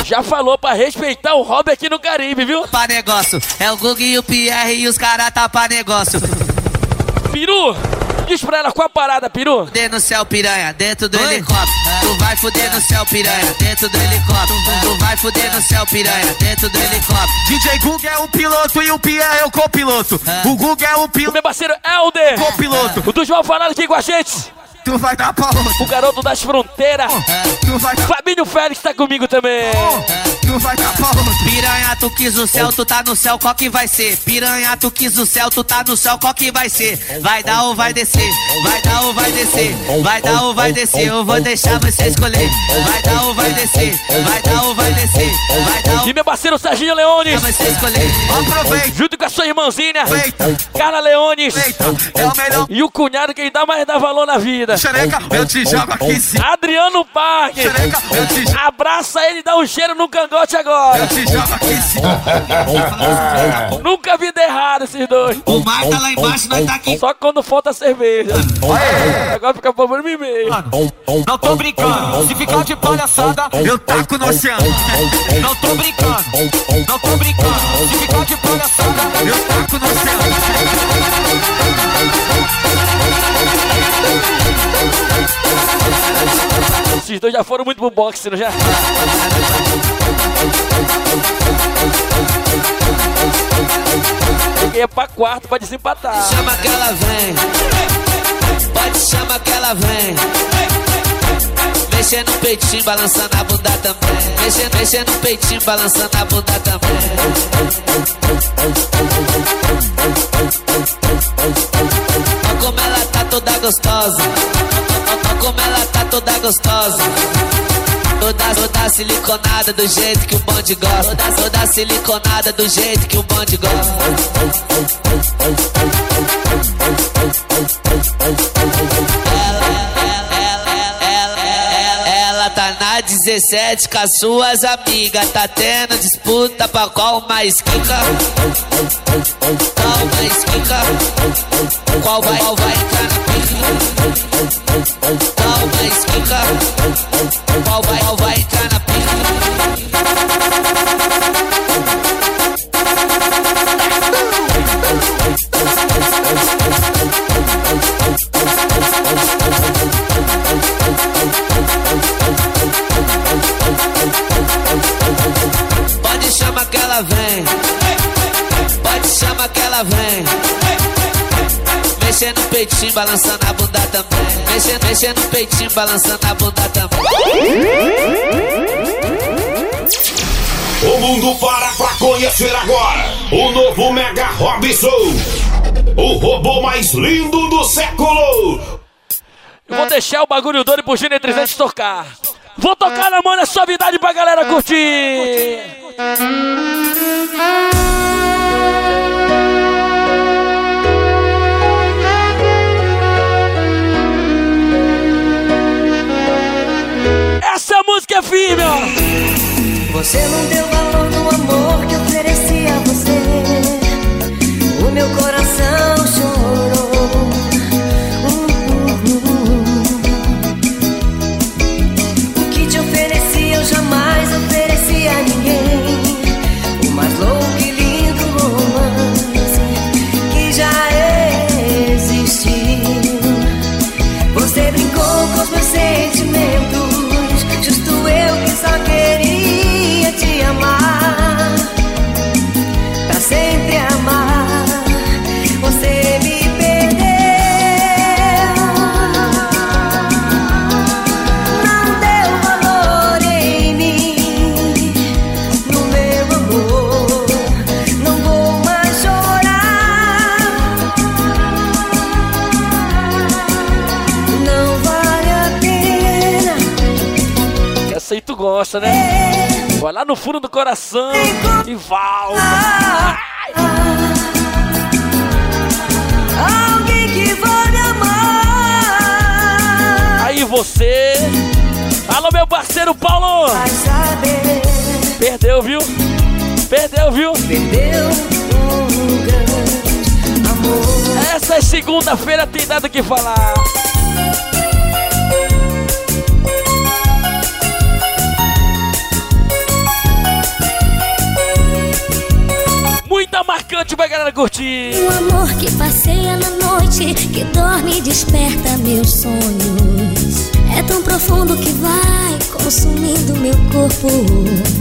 Já falou pra respeitar o hobby aqui no Caribe, viu? Pra negócio, é o Gug e o Pierre e os caras tá pra negócio. Peru, diz pra ela qual a parada, Peru? Fuder no céu, piranha, dentro do helicóptero. Tu vai fuder no céu, piranha, dentro do helicóptero. Tu vai fuder no céu, piranha, dentro do helicóptero. DJ Gug é o piloto e o Pierre é o copiloto. O Gug é o O piloto. meu parceiro Helder! Copiloto. O dos mal falando aqui com a gente! Tu vai dar pra outro. O garoto das fronteiras! Tu vai dar Fabinho Félix tá comigo também! tu vai dar pra outro. Piranha, tu quis o céu, tu tá no céu, qual que vai ser? Piranha, tu quis o céu, tu tá no céu, qual que vai ser? Vai dar ou vai descer? Vai dar ou vai descer? Vai dar ou vai descer? Eu vou deixar você escolher. Vai dar ou vai descer? Vai dar ou vai descer? Vai dar ou E meu parceiro Serginho Leones. vai você escolher. Aproveita. Junto com a sua irmãzinha, Carla Leones. É o melhor. E o cunhado que dá mais dá valor na vida. Xereca, eu te jogo aqui sim. Adriano Parque. Xereca, eu te jogo. Abraça ele e dá um cheiro no cangote agora. Eu te jogo aqui sim. Nunca vi de errado esses dois. O mar tá lá embaixo, nós tá aqui. Só quando falta cerveja. Agora fica problema e meio. Não tô brincando, se ficar de palhaçada, eu taco no oceano. Não tô brincando, não tô brincando, se ficar de palhaçada, eu taco no oceano. Esses dois já foram muito pro boxe, não já? Peguei pra quarto pra desempatar. Chama que ela vem. Pode chamar que ela vem. Mexendo no peitinho, balançando a bunda também. Mexendo, mexendo no peitinho, balançando a bunda também. Olha como ela tá toda gostosa. Como ela tá toda gostosa. Toda, toda siliconada do jeito que o bonde gosta. Toda, toda siliconada do jeito que o bonde gosta. Ela tá na 17 com as suas amigas. Tá tendo disputa pra qual mais quica. Qual mais quica? Qual vai, qual vai entrar na pica? Qual mais quica? Qual vai, qual vai entrar na? Pode chamar que ela vem. Mexendo no peitinho, balançando a bunda também. Mexendo, mexendo no peitinho, balançando a bunda também. O mundo para pra conhecer agora o novo Mega Robson. O robô mais lindo do século. Eu vou deixar o bagulho doido pro Gênero 300 tocar. Vou tocar na mão na suavidade pra galera curtir. Essa música é firme, ó. Você não deu valor no amor que ofereci a você. O meu coração lá no fundo do coração e volta. Alguém que vai me amar. Aí você. Alô, meu parceiro Paulo. Vai saber. Perdeu, viu? Perdeu, viu? Perdeu um grande amor. Essa é segunda-feira, tem nada o que falar. Marcante pra galera curtir. Um amor que passeia na noite, que dorme e desperta meus sonhos. É tão profundo que vai consumindo meu corpo.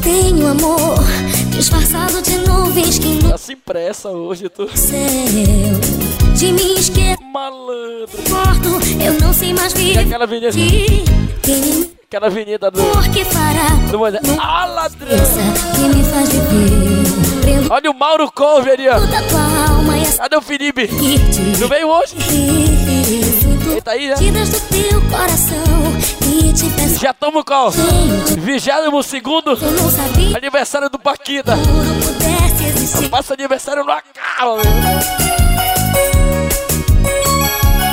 Tenho amor disfarçado de nuvens que no Tá sem pressa hoje, tu. céu de mim esqueça. Malandro. Morto, eu não sei mais viver. aquela avenida. Quem Aquela avenida do. por que fará? do Moisés. Ah, ladrão! Que me faz viver. Prendo Olha o Mauro Couve ali, ó. Cadê o Felipe? Não veio hoje? Ele tá aí, né? Já estamos qual? 22 segundo aniversário do Paquita. Passa aniversário no acaba.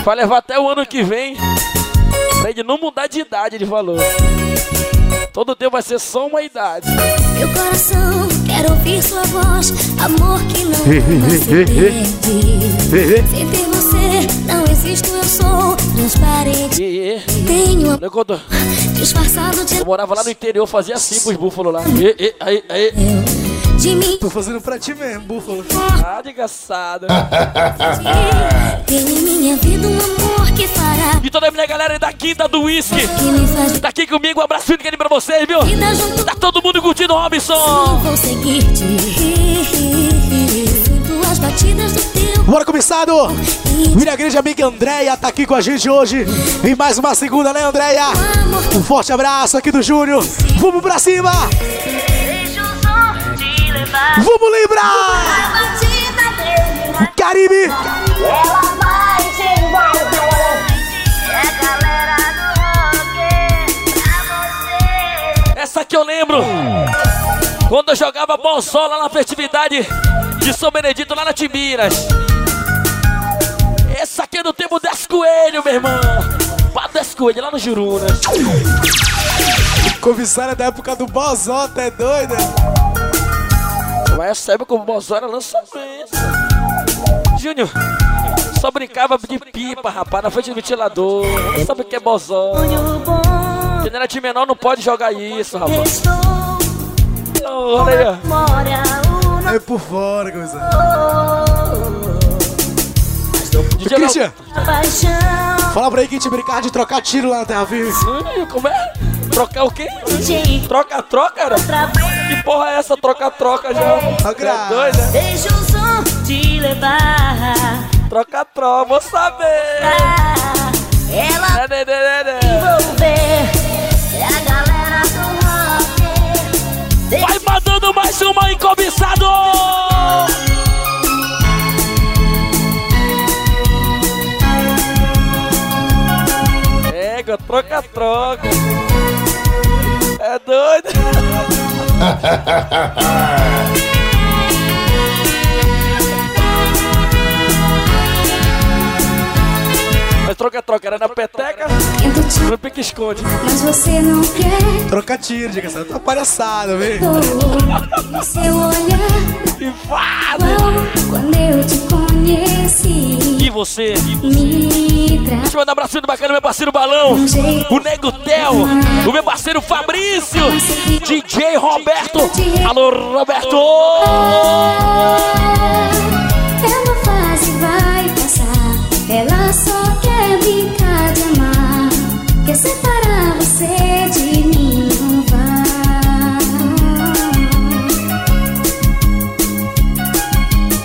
Vai levar até o ano que vem. Pra ele não mudar de idade, ele falou. Todo tempo vai ser só uma idade. Meu coração quer ouvir sua voz. Amor que não se perde. Sem ter você, não existo, eu sou transparente. E, e. Tenho contou. disfarçado de Eu morava lá no interior, fazia assim pros búfalos lá. E, e, aí, aí. De mim. Tô fazendo pra ti mesmo, búfalo. Ah, desgraçado. Tem em minha vida um amor que fará. E toda a minha galera da quinta do whisky. Que me faz Tá aqui comigo, um abraço fica pra vocês, viu? Tá todo mundo curtindo Robson. vou seguir-te. Sinto as batidas do teu Bora, começado! Minha grande amiga Andréia tá aqui com a gente hoje em mais uma segunda, né, Andréia? Um forte abraço aqui do Júnior. Vamos pra cima! Vamos lembrar! Caribe! Ela vai te. É. Essa aqui eu lembro. Quando eu jogava bolsol lá na festividade de São Benedito, lá na Timbiras. Essa aqui é do tempo das coelho, meu irmão. Pá das coelho, lá no Jurunas. Comissária da época do Bozota, é doida? Mas essa época o bolsol era lançamento. Júnior, só brincava de pipa, rapaz, na frente do ventilador. Não sabe o que é bolsol. Quem era time menor não pode jogar isso, rapaz. Olha aí. É por fora. DJ Christian, Paixão. fala pra aí que te brincar de trocar tiro lá na Terra. Ih, Como é? Trocar o quê? Troca-troca, era? Que porra é essa? Troca-troca já. É doida? Deixa o som te levar. Troca-troca, vou saber. Ela né, né, né. envolver. No pique-esconde. Mas você não quer. Troca tiro, diga essa tá palhaçada, seu olhar. Que fada! Quando eu te conheci. E você? Me traz. Deixa eu mandar um abraço do bacana, meu parceiro Balão, o Nego Tel, o meu parceiro Fabrício, DJ Roberto. Alô, Roberto! Separar você de mim, não vai.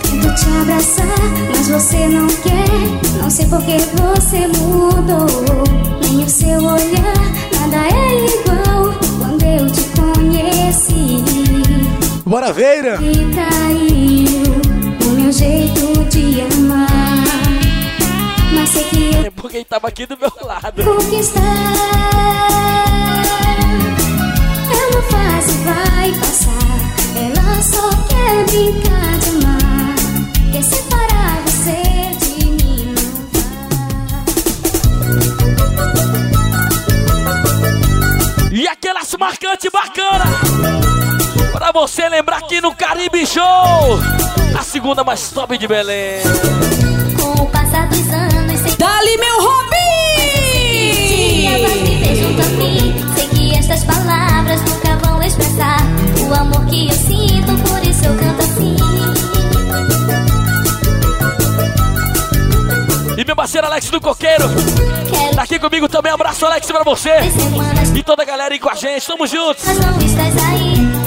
Tento te abraçar, mas você não quer. Não sei por que você mudou. Nem o seu olhar, nada é igual. Quando eu te conheci. Bora, Veira! E traiu o meu jeito de amar. É porque ele tava aqui do meu lado. conquistar. É uma fase, vai passar. Ela só quer brincar de amar. Quer separar você de mim, E aquelas marcantes bacana Pra você lembrar aqui no Caribe Show A segunda mais top de Belém Dali, meu Dias vai viver junto a mim. Sei que estas palavras nunca vão expressar o amor que eu sinto, por isso eu canto assim. E meu parceiro Alex do Coqueiro Tá aqui comigo também, abraço Alex pra você E toda a galera aí com a gente, tamo juntos. Mas não estás aí,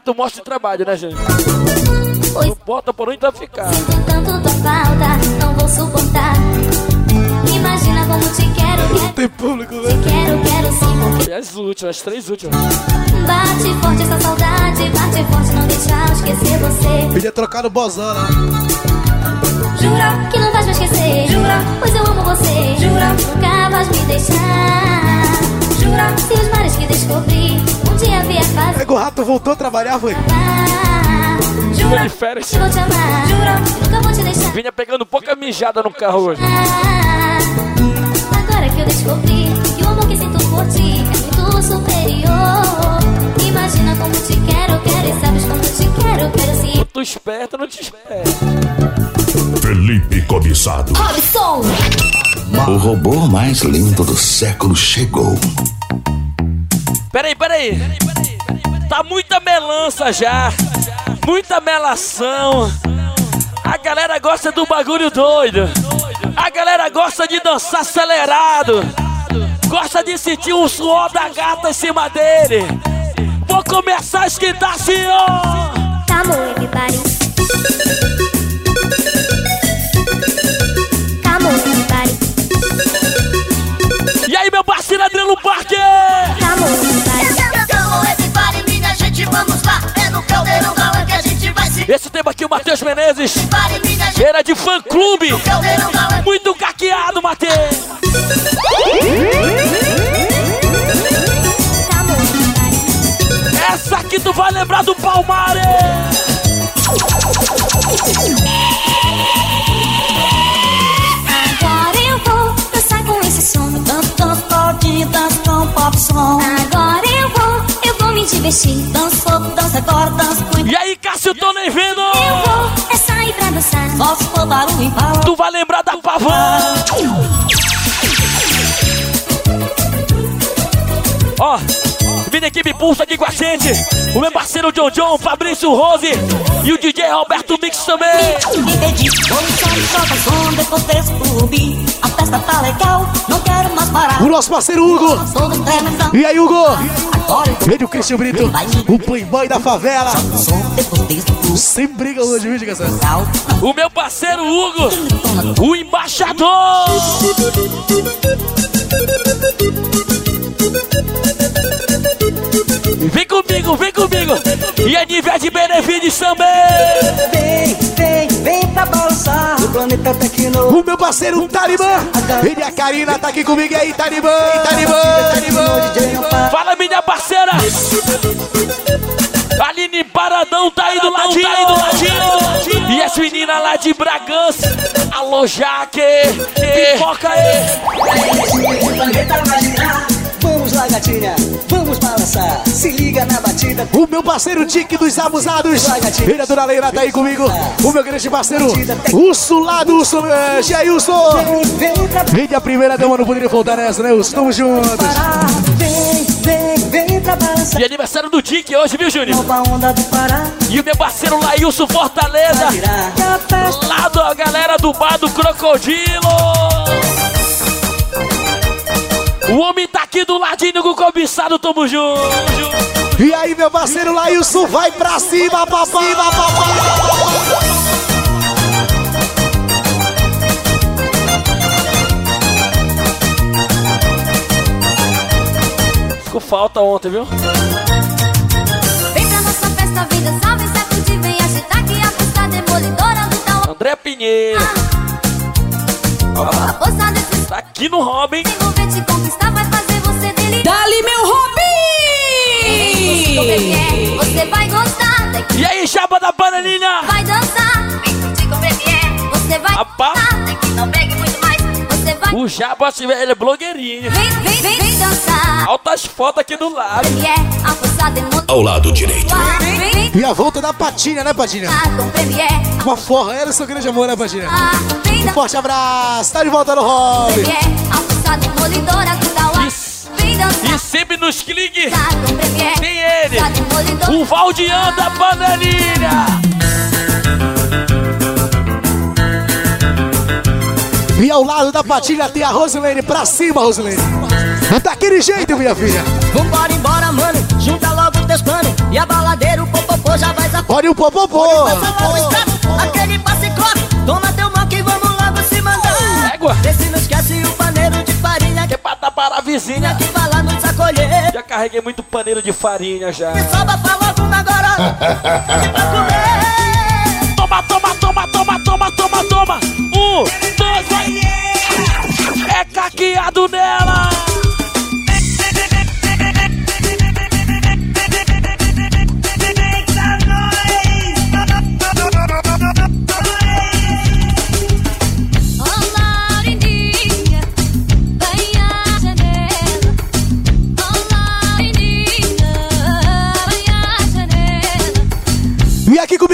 tu mostra o trabalho, né, gente? Tu bota por onde vai ficar. Tanto tua falta, não vou suportar. Imagina como te quero, quero. Tem público, né? Te quero, quero sim, porque E as últimas, as três últimas. bate forte essa saudade, bate forte, não deixa eu esquecer você. Podia trocar no bozão, né? Jura que não vais me esquecer, jura, pois eu amo você, jura, nunca vais me deixar. Jura, se os mares que descobri, um dia vier fazer. Pega o rato, voltou a trabalhar, foi. Jura de férias. que vou te amar, jura, que nunca vou te deixar. Vinha pegando pouca mijada no carro hoje. Agora que eu descobri que o amor que sinto por ti é muito superior. Imagina como te quero, quero e sabes como te quero, quero sim. Tu esperto, não te espera. Felipe Cobiçado. Robson! O robô mais lindo do século chegou. Peraí, peraí. Tá muita melança já. Muita melação. A galera gosta do bagulho doido. A galera gosta de dançar acelerado. Gosta de sentir o suor da gata em cima dele. Vou começar a esquentar ó. Come on, everybody. E aí, meu parceiro Adriano Parque? Esse tema aqui, o Matheus Menezes. Era de fã clube. Muito caqueado, Matheus. Essa aqui tu vai lembrar do Palmares. Vou me divertir. Dança, dança agora, dança com E aí, Cássio, tô nem vendo. Eu vou, é sair pra dançar. Só se for barulho e bala. Pulsa aqui com a gente. O meu parceiro John John, Fabrício Rose e o DJ Roberto Mix também. Me troca som depois desse clube. A festa tá legal, não quero mais parar. O nosso parceiro Hugo. E aí, Hugo? Ele, o Cristian Brito, o playboy da favela. Sem briga hoje, viu, diga O meu parceiro Hugo, o embaixador. Vem comigo, vem comigo. E a nível de benefícios também. Vem, vem, vem pra balançar. O planeta Tecno. O meu parceiro Talibã. Ele e a Karina tá aqui comigo. E aí, Talibã? Talibã, Talibã. Fala, minha parceira. Aline Paradão tá aí do ladinho. Tá aí do ladinho. E as meninas lá de Bragança. Alô, Jaque. Pipoca aí. Gatinha, vamos balançar. Se liga na batida. O meu parceiro Tique dos Abusados. Ele Dona Leila, tá aí comigo. O meu grande parceiro Urso lá do Urso. Jailson. Vem a primeira dama, não poderia faltar nessa, né, Urso? Tamo juntos. E aniversário do Dick hoje, viu, Júnior? Nova onda do Pará. E o meu parceiro Lailson Fortaleza. Lá da galera do bar do Crocodilo. O homem tá aqui do ladinho com o cobiçado, tamo junto. E aí, meu parceiro Lailson, vai pra cima, papai, papai. Ficou falta ontem, viu? Vem pra nossa festa, vem dançar, vem sacudir, vem agitar que a festa demolidora do tal. André Pinheiro. A força desse Tá aqui no Robin. envolver, te conquistar, vai fazer você delirar. Dali, meu é, Você vai gostar, E aí, chapa da panelinha? vai dançar. Vem curtir como ele é, você vai O vê, ele é blogueirinho. Vem, vem, vem, vem dançar. Altas fotos aqui do lado. Ele é. Ao lado direito. Vem, vem, vem, E a volta da Patinha, né, Patinha? com Premier. Uma forra, ela é seu grande amor, né, Patinha? Um forte abraço, tá de volta no hobby. Dançar. E sempre nos cliques com Premier. tem ele, o Valdian da panelinha. E ao lado da patilha tem a Rosilene. Pra cima, Rosilene. Daquele jeito, minha filha. Vambora embora, mano, junta logo teus planos E a baladeira, o popopô já vai zapar Olha o popopô Aquele passe corre, toma teu mandar Égua Vê se não esquece o paneiro de farinha Que é pra tapar a vizinha. Que vai lá nos acolher. Já carreguei muito paneiro de farinha já. Me soba pra logo na garola pra comer. Toma, toma, toma, toma, toma, toma, toma. Um, dois, vai. É caqueado nela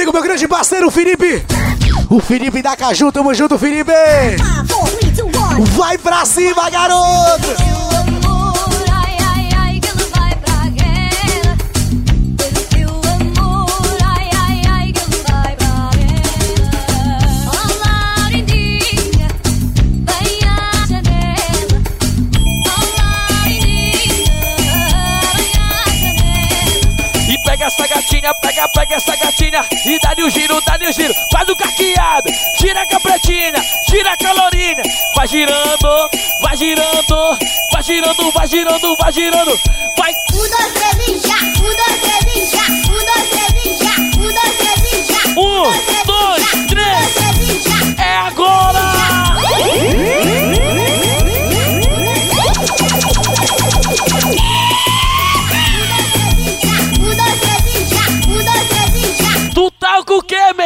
comigo, meu grande parceiro, Felipe. O Felipe da Caju, tamo junto, Felipe. Vai pra cima, garoto. Gatinha, pega, pega essa gatinha E dá-lhe o giro, dá-lhe o giro Faz o caqueado, com a pretinha Gira com a lourinha Vai girando, vai girando Vai girando, vai girando, vai girando Vai Um, dois, três e já. Um, dois, três e já. Um, dois, três e já. Um, dois, três e já. Um, dois, três É agora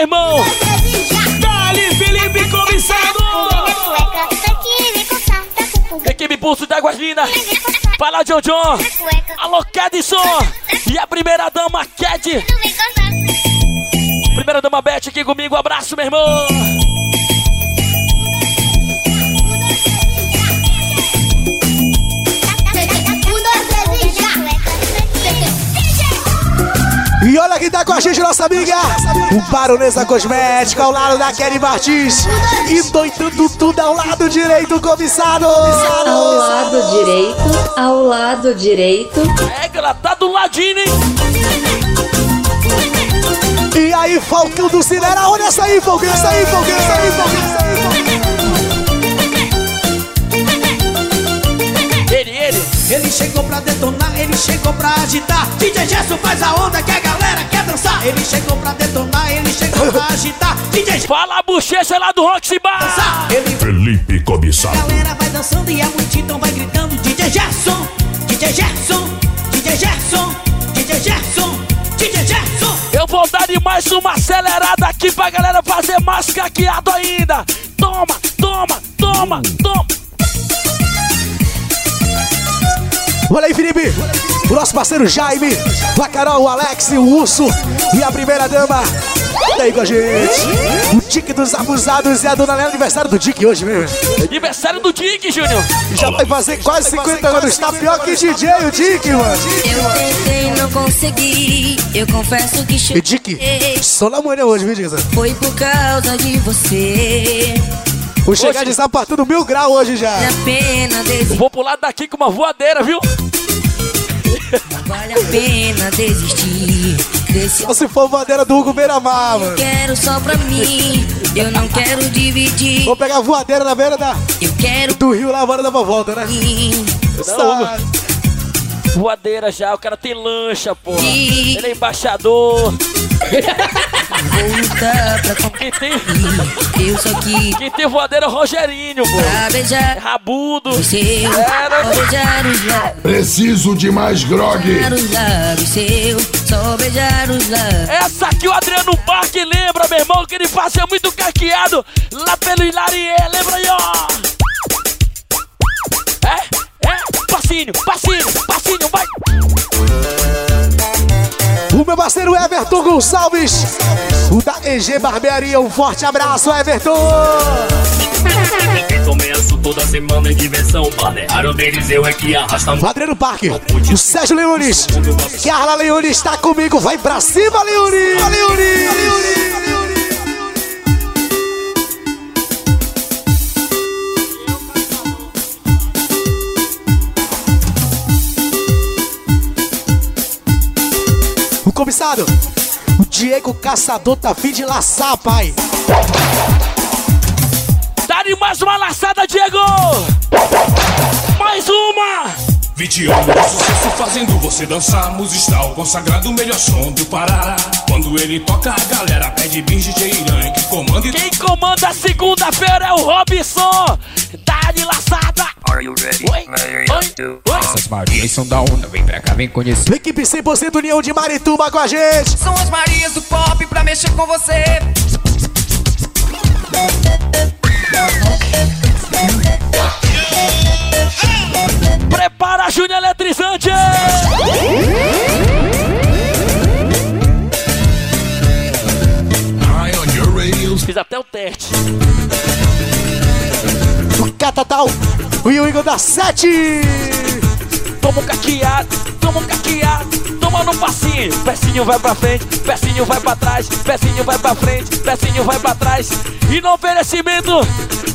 irmão? Dali, Felipe Comissado. Equipe Pulso de Águas Lindas. Fala, John John. Alô, Kedson. E a primeira dama, Ked. Primeira dama, Beth aqui comigo. Abraço, meu irmão E olha quem tá com a gente, nossa amiga. O Baronesa Cosmética, ao lado da Kelly Martins. E doidando tudo ao lado direito, comissário. Ao lado direito, ao lado direito. É, ela tá do ladinho, hein? E aí, Falcão do Cinera, olha essa aí, Falcão, essa aí, Falcão, essa aí, Falcão, essa aí, ele chegou pra detonar, ele chegou pra agitar. DJ Gerson faz a onda que a galera quer dançar. Ele chegou pra detonar, ele chegou pra agitar. DJ Fala a bochecha lá do Roxy Bar Ele Felipe a Cobiçado. galera vai dançando e a multidão vai gritando. DJ Gerson, DJ Gerson, DJ Gerson, DJ Gerson, DJ Gerson. Eu vou dar de mais uma acelerada aqui pra galera fazer mais caqueado ainda Toma, toma, toma, toma Olha aí, Felipe. O nosso parceiro Jaime, a Carol, o Alex, o Urso e a primeira dama. Tá aí com a gente. O Dick dos Abusados e a dona Léa, aniversário do Dick hoje mesmo. Aniversário do Dick, Júnior Já vai fazer quase 50 anos. Tá pior que DJ, o Dick, mano. Eu tentei, não consegui. Eu confesso que E chorei. Dick, só na manhã hoje, viu, Dick? Foi por causa de você. Vou chegar de sapatando mil grau hoje já. Vale a pena desistir. Vou pular daqui com uma voadeira, viu? Vale a pena desistir. Desse Só se for bandeira do Hugo Beiramar, mano. quero só pra mim. Eu não quero dividir. Vou pegar a voadeira na beira da, Eu quero do rio lá, bora dar uma volta, né? Sabe? Voadeira já, o cara tem lancha, porra. Ele é embaixador. Voltar pra Quem tem, Eu só que quem tem voadeira é o Rogerinho, pô. pra beijar É rabudo. o seu. Era. Só beijar os lábios. Preciso de mais grog. Beijar os lábios seu. Só beijar os lábios. Essa aqui o Adriano Parque lembra, meu irmão, que ele fazia muito caqueado lá pelo Hilarie. Lembra aí, ó. É, é, passinho, passinho, passinho, vai. O meu parceiro Everton Gonçalves, o da EG Barbearia. Um forte abraço, Everton. Começo toda semana em diversão Balneário deles eu é que arrasta O Adriano Parque, o Sérgio Leones, Carla Leones está comigo. Vai pra cima, Leones. Leones. Cobiçado. O Diego Caçador tá fim de laçar, pai. Dá-lhe mais uma laçada, Diego! Mais uma! 20 anos de sucesso fazendo você dançar. Musistal consagrado, melhor som do Pará. Quando ele toca, a galera pede bem DJ Irã que comanda e Quem comanda a segunda-feira é o Robson! Dá-lhe laçada! Are you ready? Oi, oi, Essas Marias são da onda, vem pra cá, vem conhecer. Equipe 100% União de Marituba com a gente. São as Marias do pop pra mexer com você. Prepara, Eletrizante! On your radios. Fiz até o teste. O Catatal. O Igor da 7. Toma um caqueado, toma um caqueado, toma no passinho. Pecinho vai pra frente, pecinho vai pra trás, pecinho vai pra frente, pecinho vai pra trás. E no oferecimento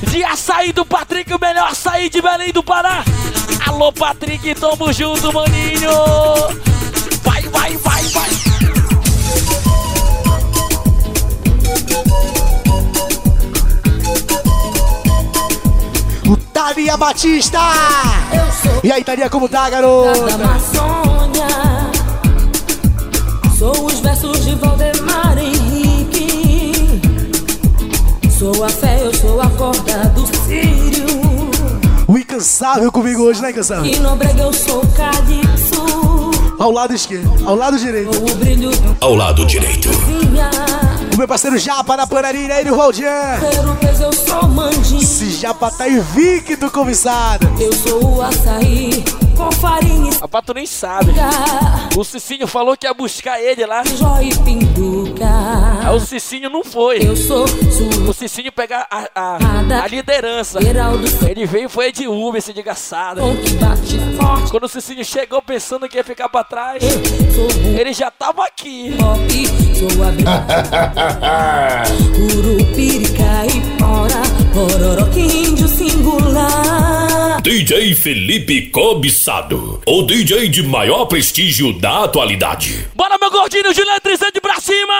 de açaí do Patrick, o melhor açaí de Belém do Pará. Alô, Patrick, tamo junto, maninho. Thalia Batista. E aí, Thalia, como tá, garoto? da Amazônia. Sou os versos de Valdemar Henrique. Sou a fé, eu sou a corda do Sírio. O incansável comigo hoje, né, incansável? E no brega eu sou calypso. Ao lado esquerdo, ao lado direito. O brilho Ao lado direito. Vinha. O meu parceiro Japa na panaria, ele e o Valdian. Esse Japa tá invicto, cobiçado. Eu sou o açaí com farinha Rapaz, tu nem sabe. O Cicinho falou que ia buscar ele lá. Aí o Cicinho não foi. Eu sou O Cicinho pegar a, a, a liderança. Ele veio e foi de Uber, esse desgraçado. Quando o Cicinho chegou pensando que ia ficar pra trás, ele já tava aqui. Pop, sou a Curupirica e Pora, Pororoca índio singular. DJ Felipe Cobiçado, o DJ de maior prestígio da atualidade. Bora, meu gordinho, de eletrizante pra cima!